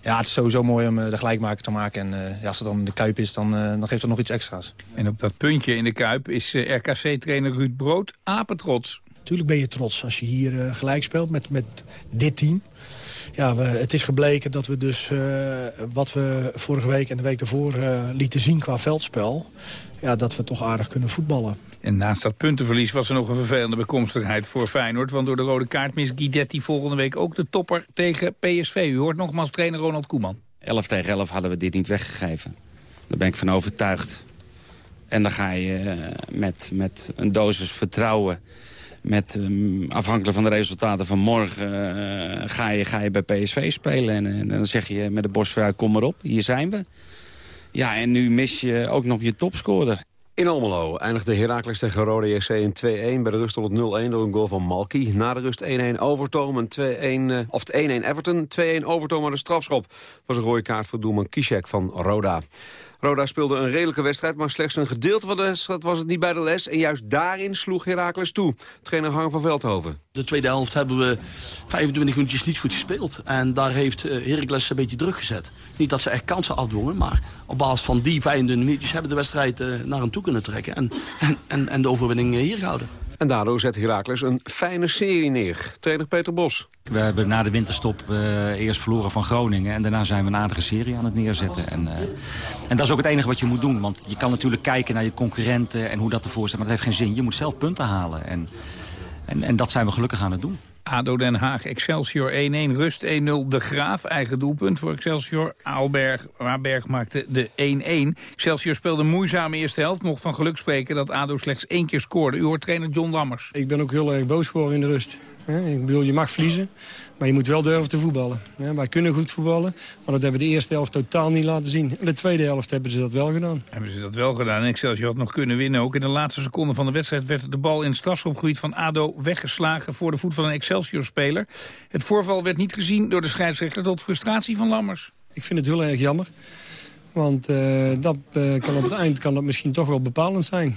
ja, het is sowieso mooi om eh, de gelijkmaker te maken. En uh, ja, als het dan de Kuip is, dan, uh, dan geeft het nog iets extra's. En op dat puntje in de Kuip is RKC-trainer Ruud Brood apetrots. Tuurlijk ben je trots als je hier gelijk speelt met, met dit team. Ja, we, het is gebleken dat we dus wat we vorige week en de week daarvoor lieten zien qua veldspel... Ja, dat we toch aardig kunnen voetballen. En naast dat puntenverlies was er nog een vervelende bekomstigheid voor Feyenoord. Want door de rode kaart mist Guidetti volgende week ook de topper tegen PSV. U hoort nogmaals trainer Ronald Koeman. 11 tegen 11 hadden we dit niet weggegeven. Daar ben ik van overtuigd. En dan ga je uh, met, met een dosis vertrouwen... Met, um, afhankelijk van de resultaten van morgen uh, ga, je, ga je bij PSV spelen. En, en, dan zeg je met de borst vooruit, kom maar op, hier zijn we. Ja, en nu mis je ook nog je topscorer. In Almelo eindigde Heracles tegen Rode JC in 2-1. Bij de rust tot 0-1 door een goal van Malki. Na de rust 1-1 Overtoom en 2-1, of 1-1 Everton. 2-1 Overtoom aan de strafschop. Was een rode kaart voor doelman Kishek van Roda. Roda speelde een redelijke wedstrijd, maar slechts een gedeelte van de wedstrijd was het niet bij de les. En juist daarin sloeg Heracles toe. Trainer Harm van Veldhoven. De tweede helft hebben we 25 minuutjes niet goed gespeeld. En daar heeft eh, Heracles een beetje druk gezet. Niet dat ze echt kansen afdwongen, maar op basis van die 25 minuutjes hebben de wedstrijd uh, naar hem toe kunnen trekken. En, en, en, de overwinning uh, hier gehouden. En daardoor zet Heracles een fijne serie neer. Trainer Peter Bos. We hebben na de winterstop uh, eerst verloren van Groningen. En daarna zijn we een aardige serie aan het neerzetten. En, uh, en dat is ook het enige wat je moet doen. Want je kan natuurlijk kijken naar je concurrenten en hoe dat ervoor staat. Maar dat heeft geen zin. Je moet zelf punten halen. En, en, en dat zijn we gelukkig aan het doen. ADO Den Haag, Excelsior 1-1, Rust 1-0, De Graaf, eigen doelpunt voor Excelsior. Aalberg, Waarberg maakte de 1-1. Excelsior speelde een moeizame eerste helft, mocht van geluk spreken dat ADO slechts één keer scoorde. U hoort trainer John Lammers. Ik ben ook heel erg boos geworden in de rust. Ik bedoel, je mag verliezen, maar je moet wel durven te voetballen. Wij kunnen goed voetballen, maar dat hebben we de eerste helft totaal niet laten zien. In de tweede helft hebben ze dat wel gedaan. Hebben ze dat wel gedaan. Excelsior had nog kunnen winnen. Ook in de laatste seconde van de wedstrijd werd de bal in het strafschopgebied van ADO weggeslagen voor de voet van een Excelsior-speler. Het voorval werd niet gezien door de scheidsrechter tot frustratie van Lammers. Ik vind het heel erg jammer. Want uh, dat uh, kan op het eind kan dat misschien toch wel bepalend zijn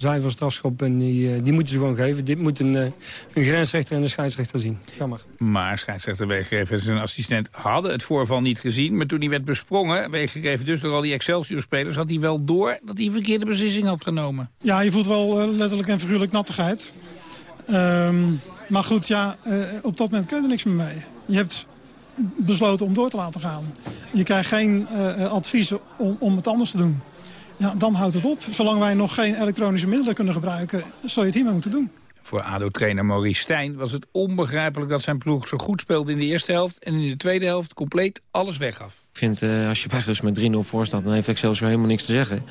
zijn van strafschop en die, eh, die moeten ze gewoon geven. Dit moet een, een grensrechter en een scheidsrechter zien. Jammer. Maar scheidsrechter Wegegeven en zijn assistent hadden het voorval niet gezien. Maar toen hij werd besprongen, Wegegeven dus door al die Excelsior-spelers... had hij wel door dat hij een verkeerde beslissing had genomen. Ja, je voelt wel letterlijk en figuurlijk nattigheid. Um, maar goed, ja, uh, op dat moment kun je er niks meer mee. Je hebt besloten om door te laten gaan. Je krijgt geen uh, adviezen om, om het anders te doen. Ja, dan houdt het op. Zolang wij nog geen elektronische middelen kunnen gebruiken... zal je het hiermee moeten doen. Voor ADO-trainer Maurice Stijn was het onbegrijpelijk dat zijn ploeg zo goed speelde in de eerste helft... en in de tweede helft compleet alles wegaf. Ik vind, uh, als je bij rust met 3-0 voor staat, dan heeft Excelsior helemaal niks te zeggen.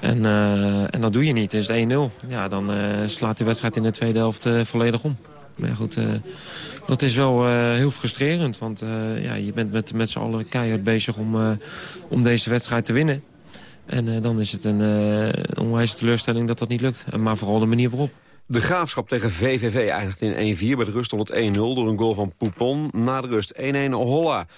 En, uh, en dat doe je niet. is het 1-0. Ja, dan uh, slaat de wedstrijd in de tweede helft volledig om. Maar goed, uh, dat is wel uh, heel frustrerend. Want uh, ja, je bent met, met z'n allen keihard bezig om, om deze wedstrijd te winnen. En dan is het een onwijze teleurstelling dat dat niet lukt. Maar vooral de manier waarop. De Graafschap tegen VVV eindigt in 1-4. Bij de rust stond het 1-0 door een goal van Poupon. Na de rust 1-1 Holla, 1-2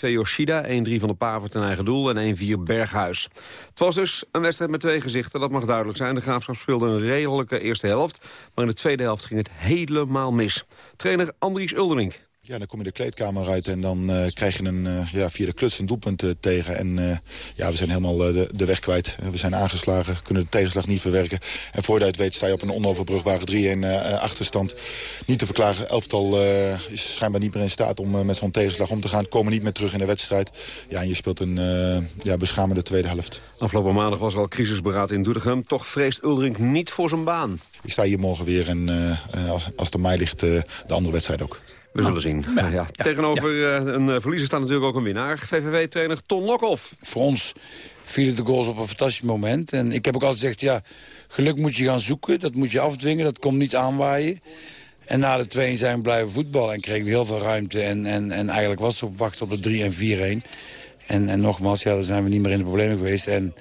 Yoshida, 1-3 van de Paver ten eigen doel en 1-4 Berghuis. Het was dus een wedstrijd met twee gezichten, dat mag duidelijk zijn. De Graafschap speelde een redelijke eerste helft, maar in de tweede helft ging het helemaal mis. Trainer Andries Uldering. Ja, dan kom je de kleedkamer uit en dan uh, krijg je een, uh, ja, via de kluts een doelpunt uh, tegen. En ja, we zijn helemaal de, de, weg kwijt. we zijn aangeslagen, kunnen de tegenslag niet verwerken. En voordat je het weet sta je op een onoverbrugbare 3-1 achterstand. Niet te verklagen, elftal is schijnbaar niet meer in staat om met zo'n tegenslag om te gaan. Komen niet meer terug in de wedstrijd. Ja, en je speelt een ja, beschamende tweede helft. Afgelopen maandag was er al crisisberaad in Doetinchem. Toch vreest Uldering niet voor zijn baan. Ik sta hier morgen weer en als, als het mij ligt de andere wedstrijd ook. We zullen zien. Ja, ja. Tegenover ja. een uh, verliezer staat natuurlijk ook een winnaar. VVV-trainer Ton Lokhoff. Voor ons vielen de goals op een fantastisch moment. En ik heb ook altijd gezegd, ja, geluk moet je gaan zoeken. Dat moet je afdwingen, dat komt niet aanwaaien. En na de 2 zijn we blijven voetballen en kregen we heel veel ruimte. En, en, en eigenlijk was het op wachten op de 3 en 4-1. En, en nogmaals, ja, dan zijn we niet meer in de problemen geweest. En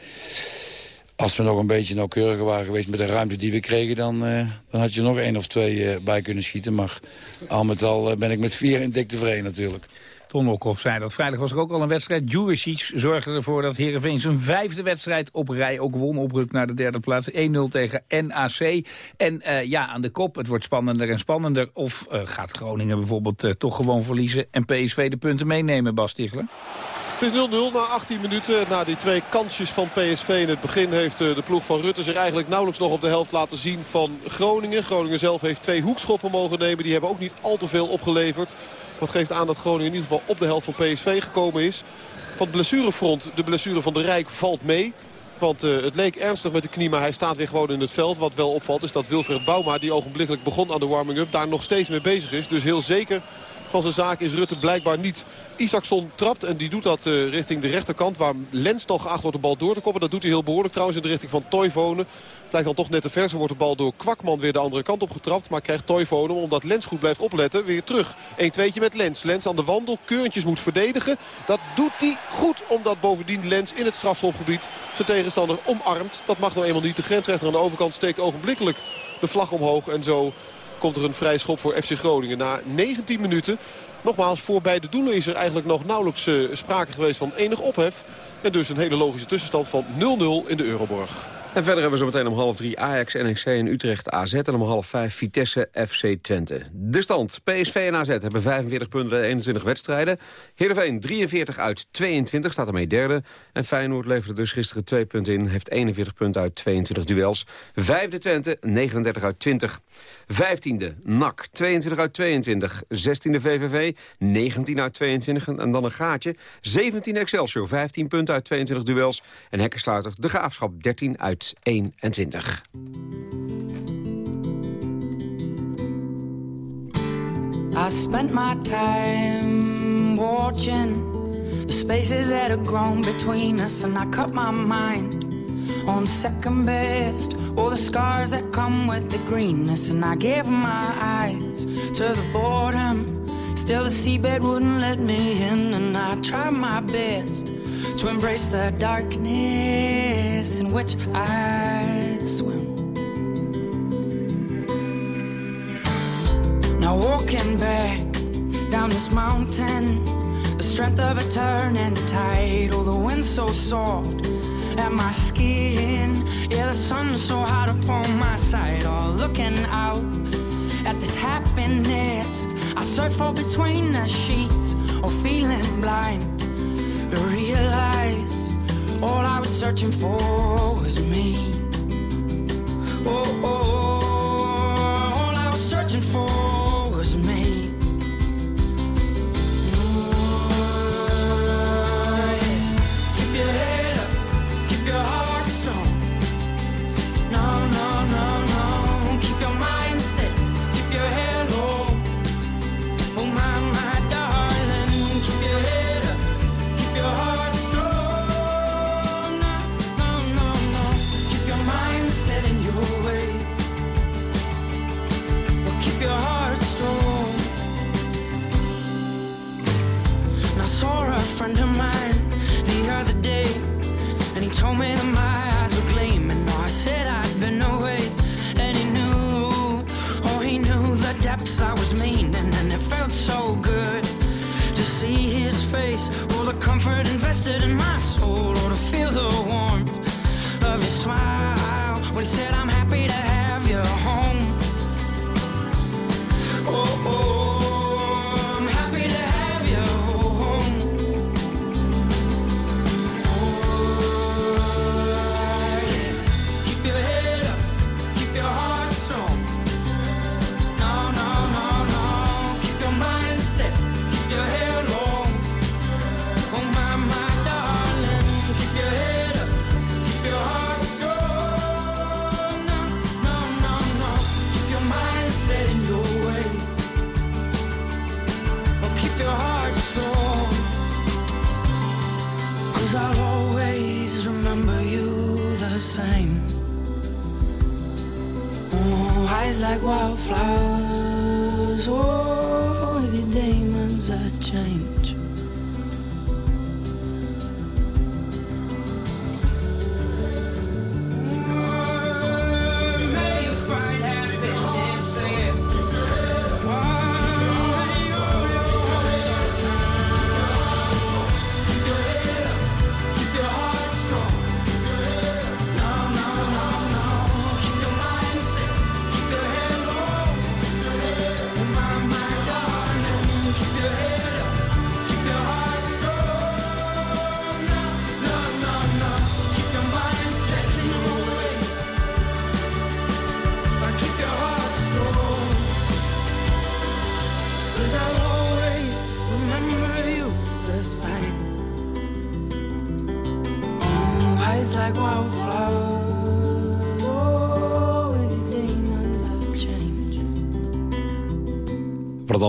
als we nog een beetje nauwkeuriger waren geweest met de ruimte die we kregen... dan, uh, dan had je nog één of twee uh, bij kunnen schieten. Maar al met al uh, ben ik met vier in dik tevreden natuurlijk. Ton Lokhoff zei dat. Vrijdag was er ook al een wedstrijd. Juricic zorgde ervoor dat Heerenveen zijn vijfde wedstrijd op rij ook won. Oprukt naar de derde plaats. 1-0 tegen NAC. En ja, aan de kop, het wordt spannender en spannender. Of gaat Groningen bijvoorbeeld toch gewoon verliezen... en PSV de punten meenemen, Bas Stigler? Het is 0-0 na 18 minuten. Na die twee kansjes van PSV in het begin heeft eh, de ploeg van Rutte zich eigenlijk nauwelijks nog op de helft laten zien van Groningen. Groningen zelf heeft twee hoekschoppen mogen nemen. Die hebben ook niet al te veel opgeleverd. Wat geeft aan dat Groningen in ieder geval op de helft van PSV gekomen is. Van het blessurefront, de blessure van de Rijk valt mee. Want uh, het leek ernstig met de knie, maar hij staat weer gewoon in het veld. Wat wel opvalt is dat Wilfred Bouma, die ogenblikkelijk begon aan de warming-up... daar nog steeds mee bezig is. Dus heel zeker van zijn zaak is Rutte blijkbaar niet. Isaacson trapt en die doet dat uh, richting de rechterkant. Waar Lens toch geacht wordt de bal door te koppen. Dat doet hij heel behoorlijk trouwens in de richting van Toivonen. Blijkt dan toch net te ver. Wordt de bal door Kwakman weer de andere kant op getrapt. Maar krijgt Toivonen, omdat Lens goed blijft opletten, weer terug. 1-2'tje met Lens. Lens aan de wandel. Keurentjes moet verdedigen. Dat doet hij goed, omdat bovendien Lens in het strafschopgebied zijn tegenstander omarmt. Dat mag nou eenmaal niet. De grensrechter aan de overkant steekt ogenblikkelijk de vlag omhoog. En zo komt er een vrij schop voor FC Groningen. Na 19 minuten Nogmaals, voor beide doelen is er eigenlijk nog nauwelijks sprake geweest van enig ophef. En dus een hele logische tussenstand van 0-0 in de Euroborg. En verder hebben we zo meteen om half drie Ajax, NEC en Utrecht AZ. En om half vijf Vitesse FC Twente. De stand. PSV en AZ hebben 45 punten in 21 wedstrijden. Heerenveen 43 uit 22, staat ermee derde. En Feyenoord leverde dus gisteren twee punten in. Heeft 41 punten uit 22 duels. Vijfde Twente 39 uit 20. Vijftiende NAC 22 uit 22. Zestiende VVV 19 uit 22. En dan een gaatje. 17 Excelsior 15 punten uit 22 duels. En hekkensluiter De Graafschap 13 uit 21. I spent my time watching the spaces that have grown between us, and I cut my mind on second best. All the scars that come with the greenness, and I gave my eyes to the boredom. Still, the seabed wouldn't let me in, and I tried my best to embrace the darkness in which I swim. Now, walking back down this mountain, the strength of a turn and a tide, oh, the wind so soft at my skin. Yeah, the sun so hot upon my side, all looking out at this happiness. I search for between the sheets, or feeling blind to realize all I was searching for was me. Change.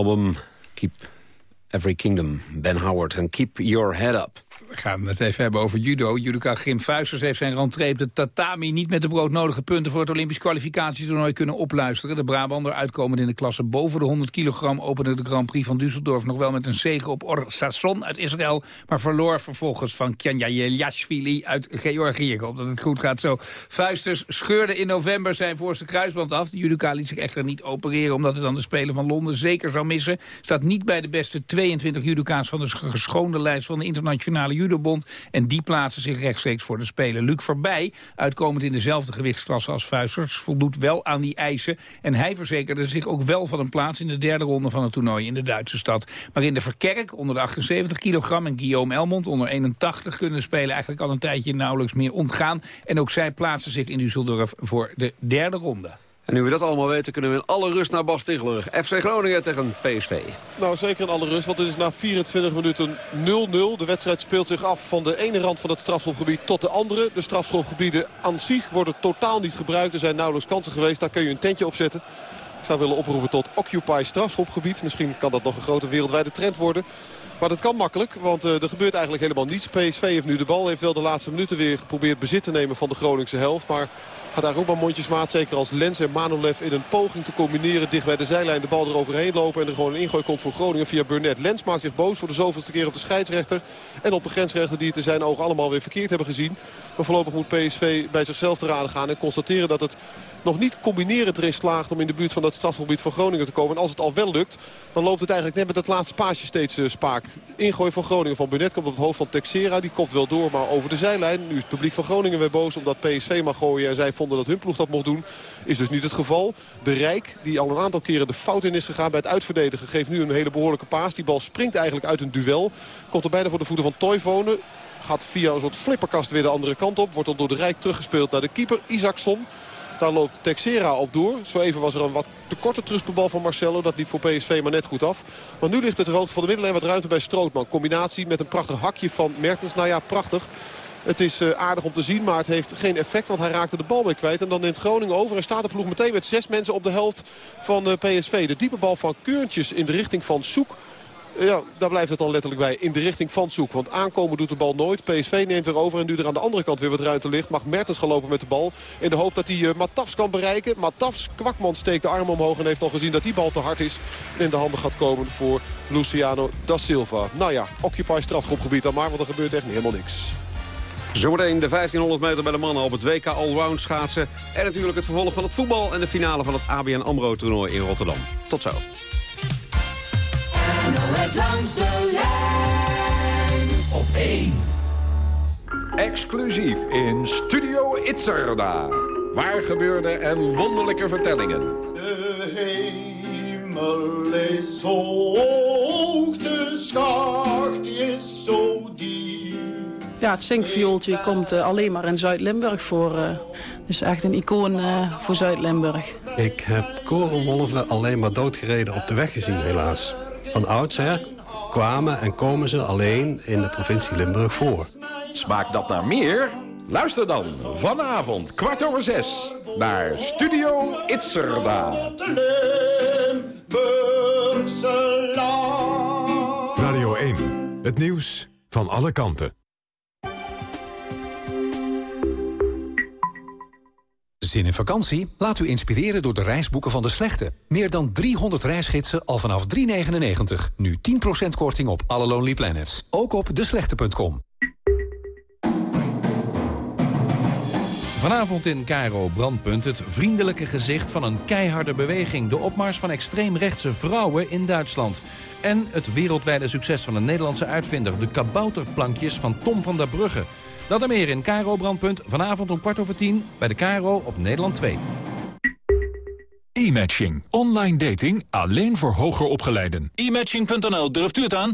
Album Keep Every Kingdom, Ben Howard en Keep Your Head Up. We gaan het even hebben over judo. Judoka Grim Vuisters heeft zijn rentree op de tatami... niet met de broodnodige punten voor het Olympisch kwalificatietoernooi kunnen opluisteren. De Brabander, uitkomend in de klasse boven de 100 kilogram... opende de Grand Prix van Düsseldorf nog wel met een zege op Orsasson uit Israël... maar verloor vervolgens van Kenya uit Georgië. Ik hoop dat het goed gaat zo. Vuisters scheurde in november zijn voorste kruisband af. De judoka liet zich echter niet opereren... omdat hij dan de Spelen van Londen zeker zou missen. Staat niet bij de beste 22 judoka's van de geschoonde lijst van de internationale judobond. En die plaatsen zich rechtstreeks voor de Spelen. Luc Verbij, uitkomend in dezelfde gewichtsklasse als Vuisters, voldoet wel aan die eisen. En hij verzekerde zich ook wel van een plaats in de derde ronde van het toernooi in de Duitse stad. Maar in de Verkerk onder de 78 kilogram en Guillaume Elmond onder 81 kunnen spelen eigenlijk al een tijdje nauwelijks meer ontgaan. En ook zij plaatsen zich in Düsseldorf voor de derde ronde. En nu we dat allemaal weten, kunnen we in alle rust naar Bas Tichler. FC Groningen tegen PSV. Nou, zeker in alle rust, want het is na 24 minuten 0-0. De wedstrijd speelt zich af van de ene rand van het strafschopgebied tot de andere. De strafschopgebieden aan zich worden totaal niet gebruikt. Er zijn nauwelijks kansen geweest, daar kun je een tentje op zetten. Ik zou willen oproepen tot Occupy strafschopgebied. Misschien kan dat nog een grote wereldwijde trend worden. Maar dat kan makkelijk, want uh, er gebeurt eigenlijk helemaal niets. PSV heeft nu de bal, heeft wel de laatste minuten weer geprobeerd bezit te nemen van de Groningse helft. Maar gaat daar ook maar mondjesmaat, zeker als Lens en Manolev in een poging te combineren dicht bij de zijlijn de bal eroverheen lopen. En er gewoon een ingooi komt voor Groningen via Burnett. Lens maakt zich boos voor de zoveelste keer op de scheidsrechter. En op de grensrechter die het in zijn ogen allemaal weer verkeerd hebben gezien. Maar voorlopig moet PSV bij zichzelf te raden gaan en constateren dat het nog niet combineren erin slaagt om in de buurt van dat strafgebied van Groningen te komen. En als het al wel lukt, dan loopt het eigenlijk net met het laatste paasje steeds uh, spaak. Ingooi van Groningen van Burnett komt op het hoofd van Texera. Die kopt wel door, maar over de zijlijn. Nu is het publiek van Groningen weer boos omdat PSV mag gooien. En zij vonden dat hun ploeg dat mocht doen. Is dus niet het geval. De Rijk, die al een aantal keren de fout in is gegaan bij het uitverdedigen... geeft nu een hele behoorlijke paas. Die bal springt eigenlijk uit een duel. Komt er bijna voor de voeten van Toivonen. Gaat via een soort flipperkast weer de andere kant op. Wordt dan door de Rijk teruggespeeld naar de keeper Isaacson. Daar loopt Texera op door. Zo even was er een wat te korte terugbal van Marcelo. Dat liep voor PSV maar net goed af. Maar nu ligt het hoogte van de middellijn wat ruimte bij Strootman. Combinatie met een prachtig hakje van Mertens. Nou ja, prachtig. Het is uh, aardig om te zien, maar het heeft geen effect. Want hij raakte de bal mee kwijt. En dan neemt Groningen over en staat de ploeg meteen met zes mensen op de helft van uh, PSV. De diepe bal van Keurntjes in de richting van Soek. Ja, daar blijft het dan letterlijk bij. In de richting van Soek. Want aankomen doet de bal nooit. PSV neemt weer over. En nu er aan de andere kant weer wat ruimte ligt. Mag Mertens gaan lopen met de bal. In de hoop dat hij uh, kan bereiken. Matafs, Kwakman steekt de arm omhoog. En heeft al gezien dat die bal te hard is. En in de handen gaat komen voor Luciano da Silva. Nou ja, occupy strafgroepgebied dan maar. Want er gebeurt echt helemaal niks. Zometeen de 1500 meter bij de mannen op het WK Allround schaatsen. En natuurlijk het vervolg van het voetbal en de finale van het ABN AMRO toernooi in Rotterdam. Tot zo. Langs de lijn op 1. Exclusief in Studio Itzerda. Waar gebeurde en wonderlijke vertellingen. De hemel is zo hoog, de schacht is zo diep. Ja, het zinkviooltje komt uh, alleen maar in Zuid-Limburg voor. Uh, dus echt een icoon uh, voor Zuid-Limburg. Ik heb korenwolven alleen maar doodgereden op de weg gezien, helaas. Van oudsher kwamen en komen ze alleen in de provincie Limburg voor. Smaakt dat naar meer? Luister dan vanavond kwart over zes naar Studio Itzerda. Radio 1, het nieuws van alle kanten. Zin in vakantie? Laat u inspireren door de reisboeken van De Slechte. Meer dan 300 reisgidsen al vanaf 3,99. Nu 10% korting op alle Lonely Planets. Ook op deslechte.com. Vanavond in Cairo Brandpunt het vriendelijke gezicht van een keiharde beweging. De opmars van extreemrechtse vrouwen in Duitsland. En het wereldwijde succes van een Nederlandse uitvinder. De kabouterplankjes van Tom van der Brugge. Dat en meer in Caro Brandpunt vanavond om kwart over tien bij de Caro op Nederland 2. E-matching. Online dating alleen voor hoger opgeleiden. E-matching.nl, durft u het aan?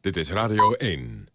Dit is Radio 1.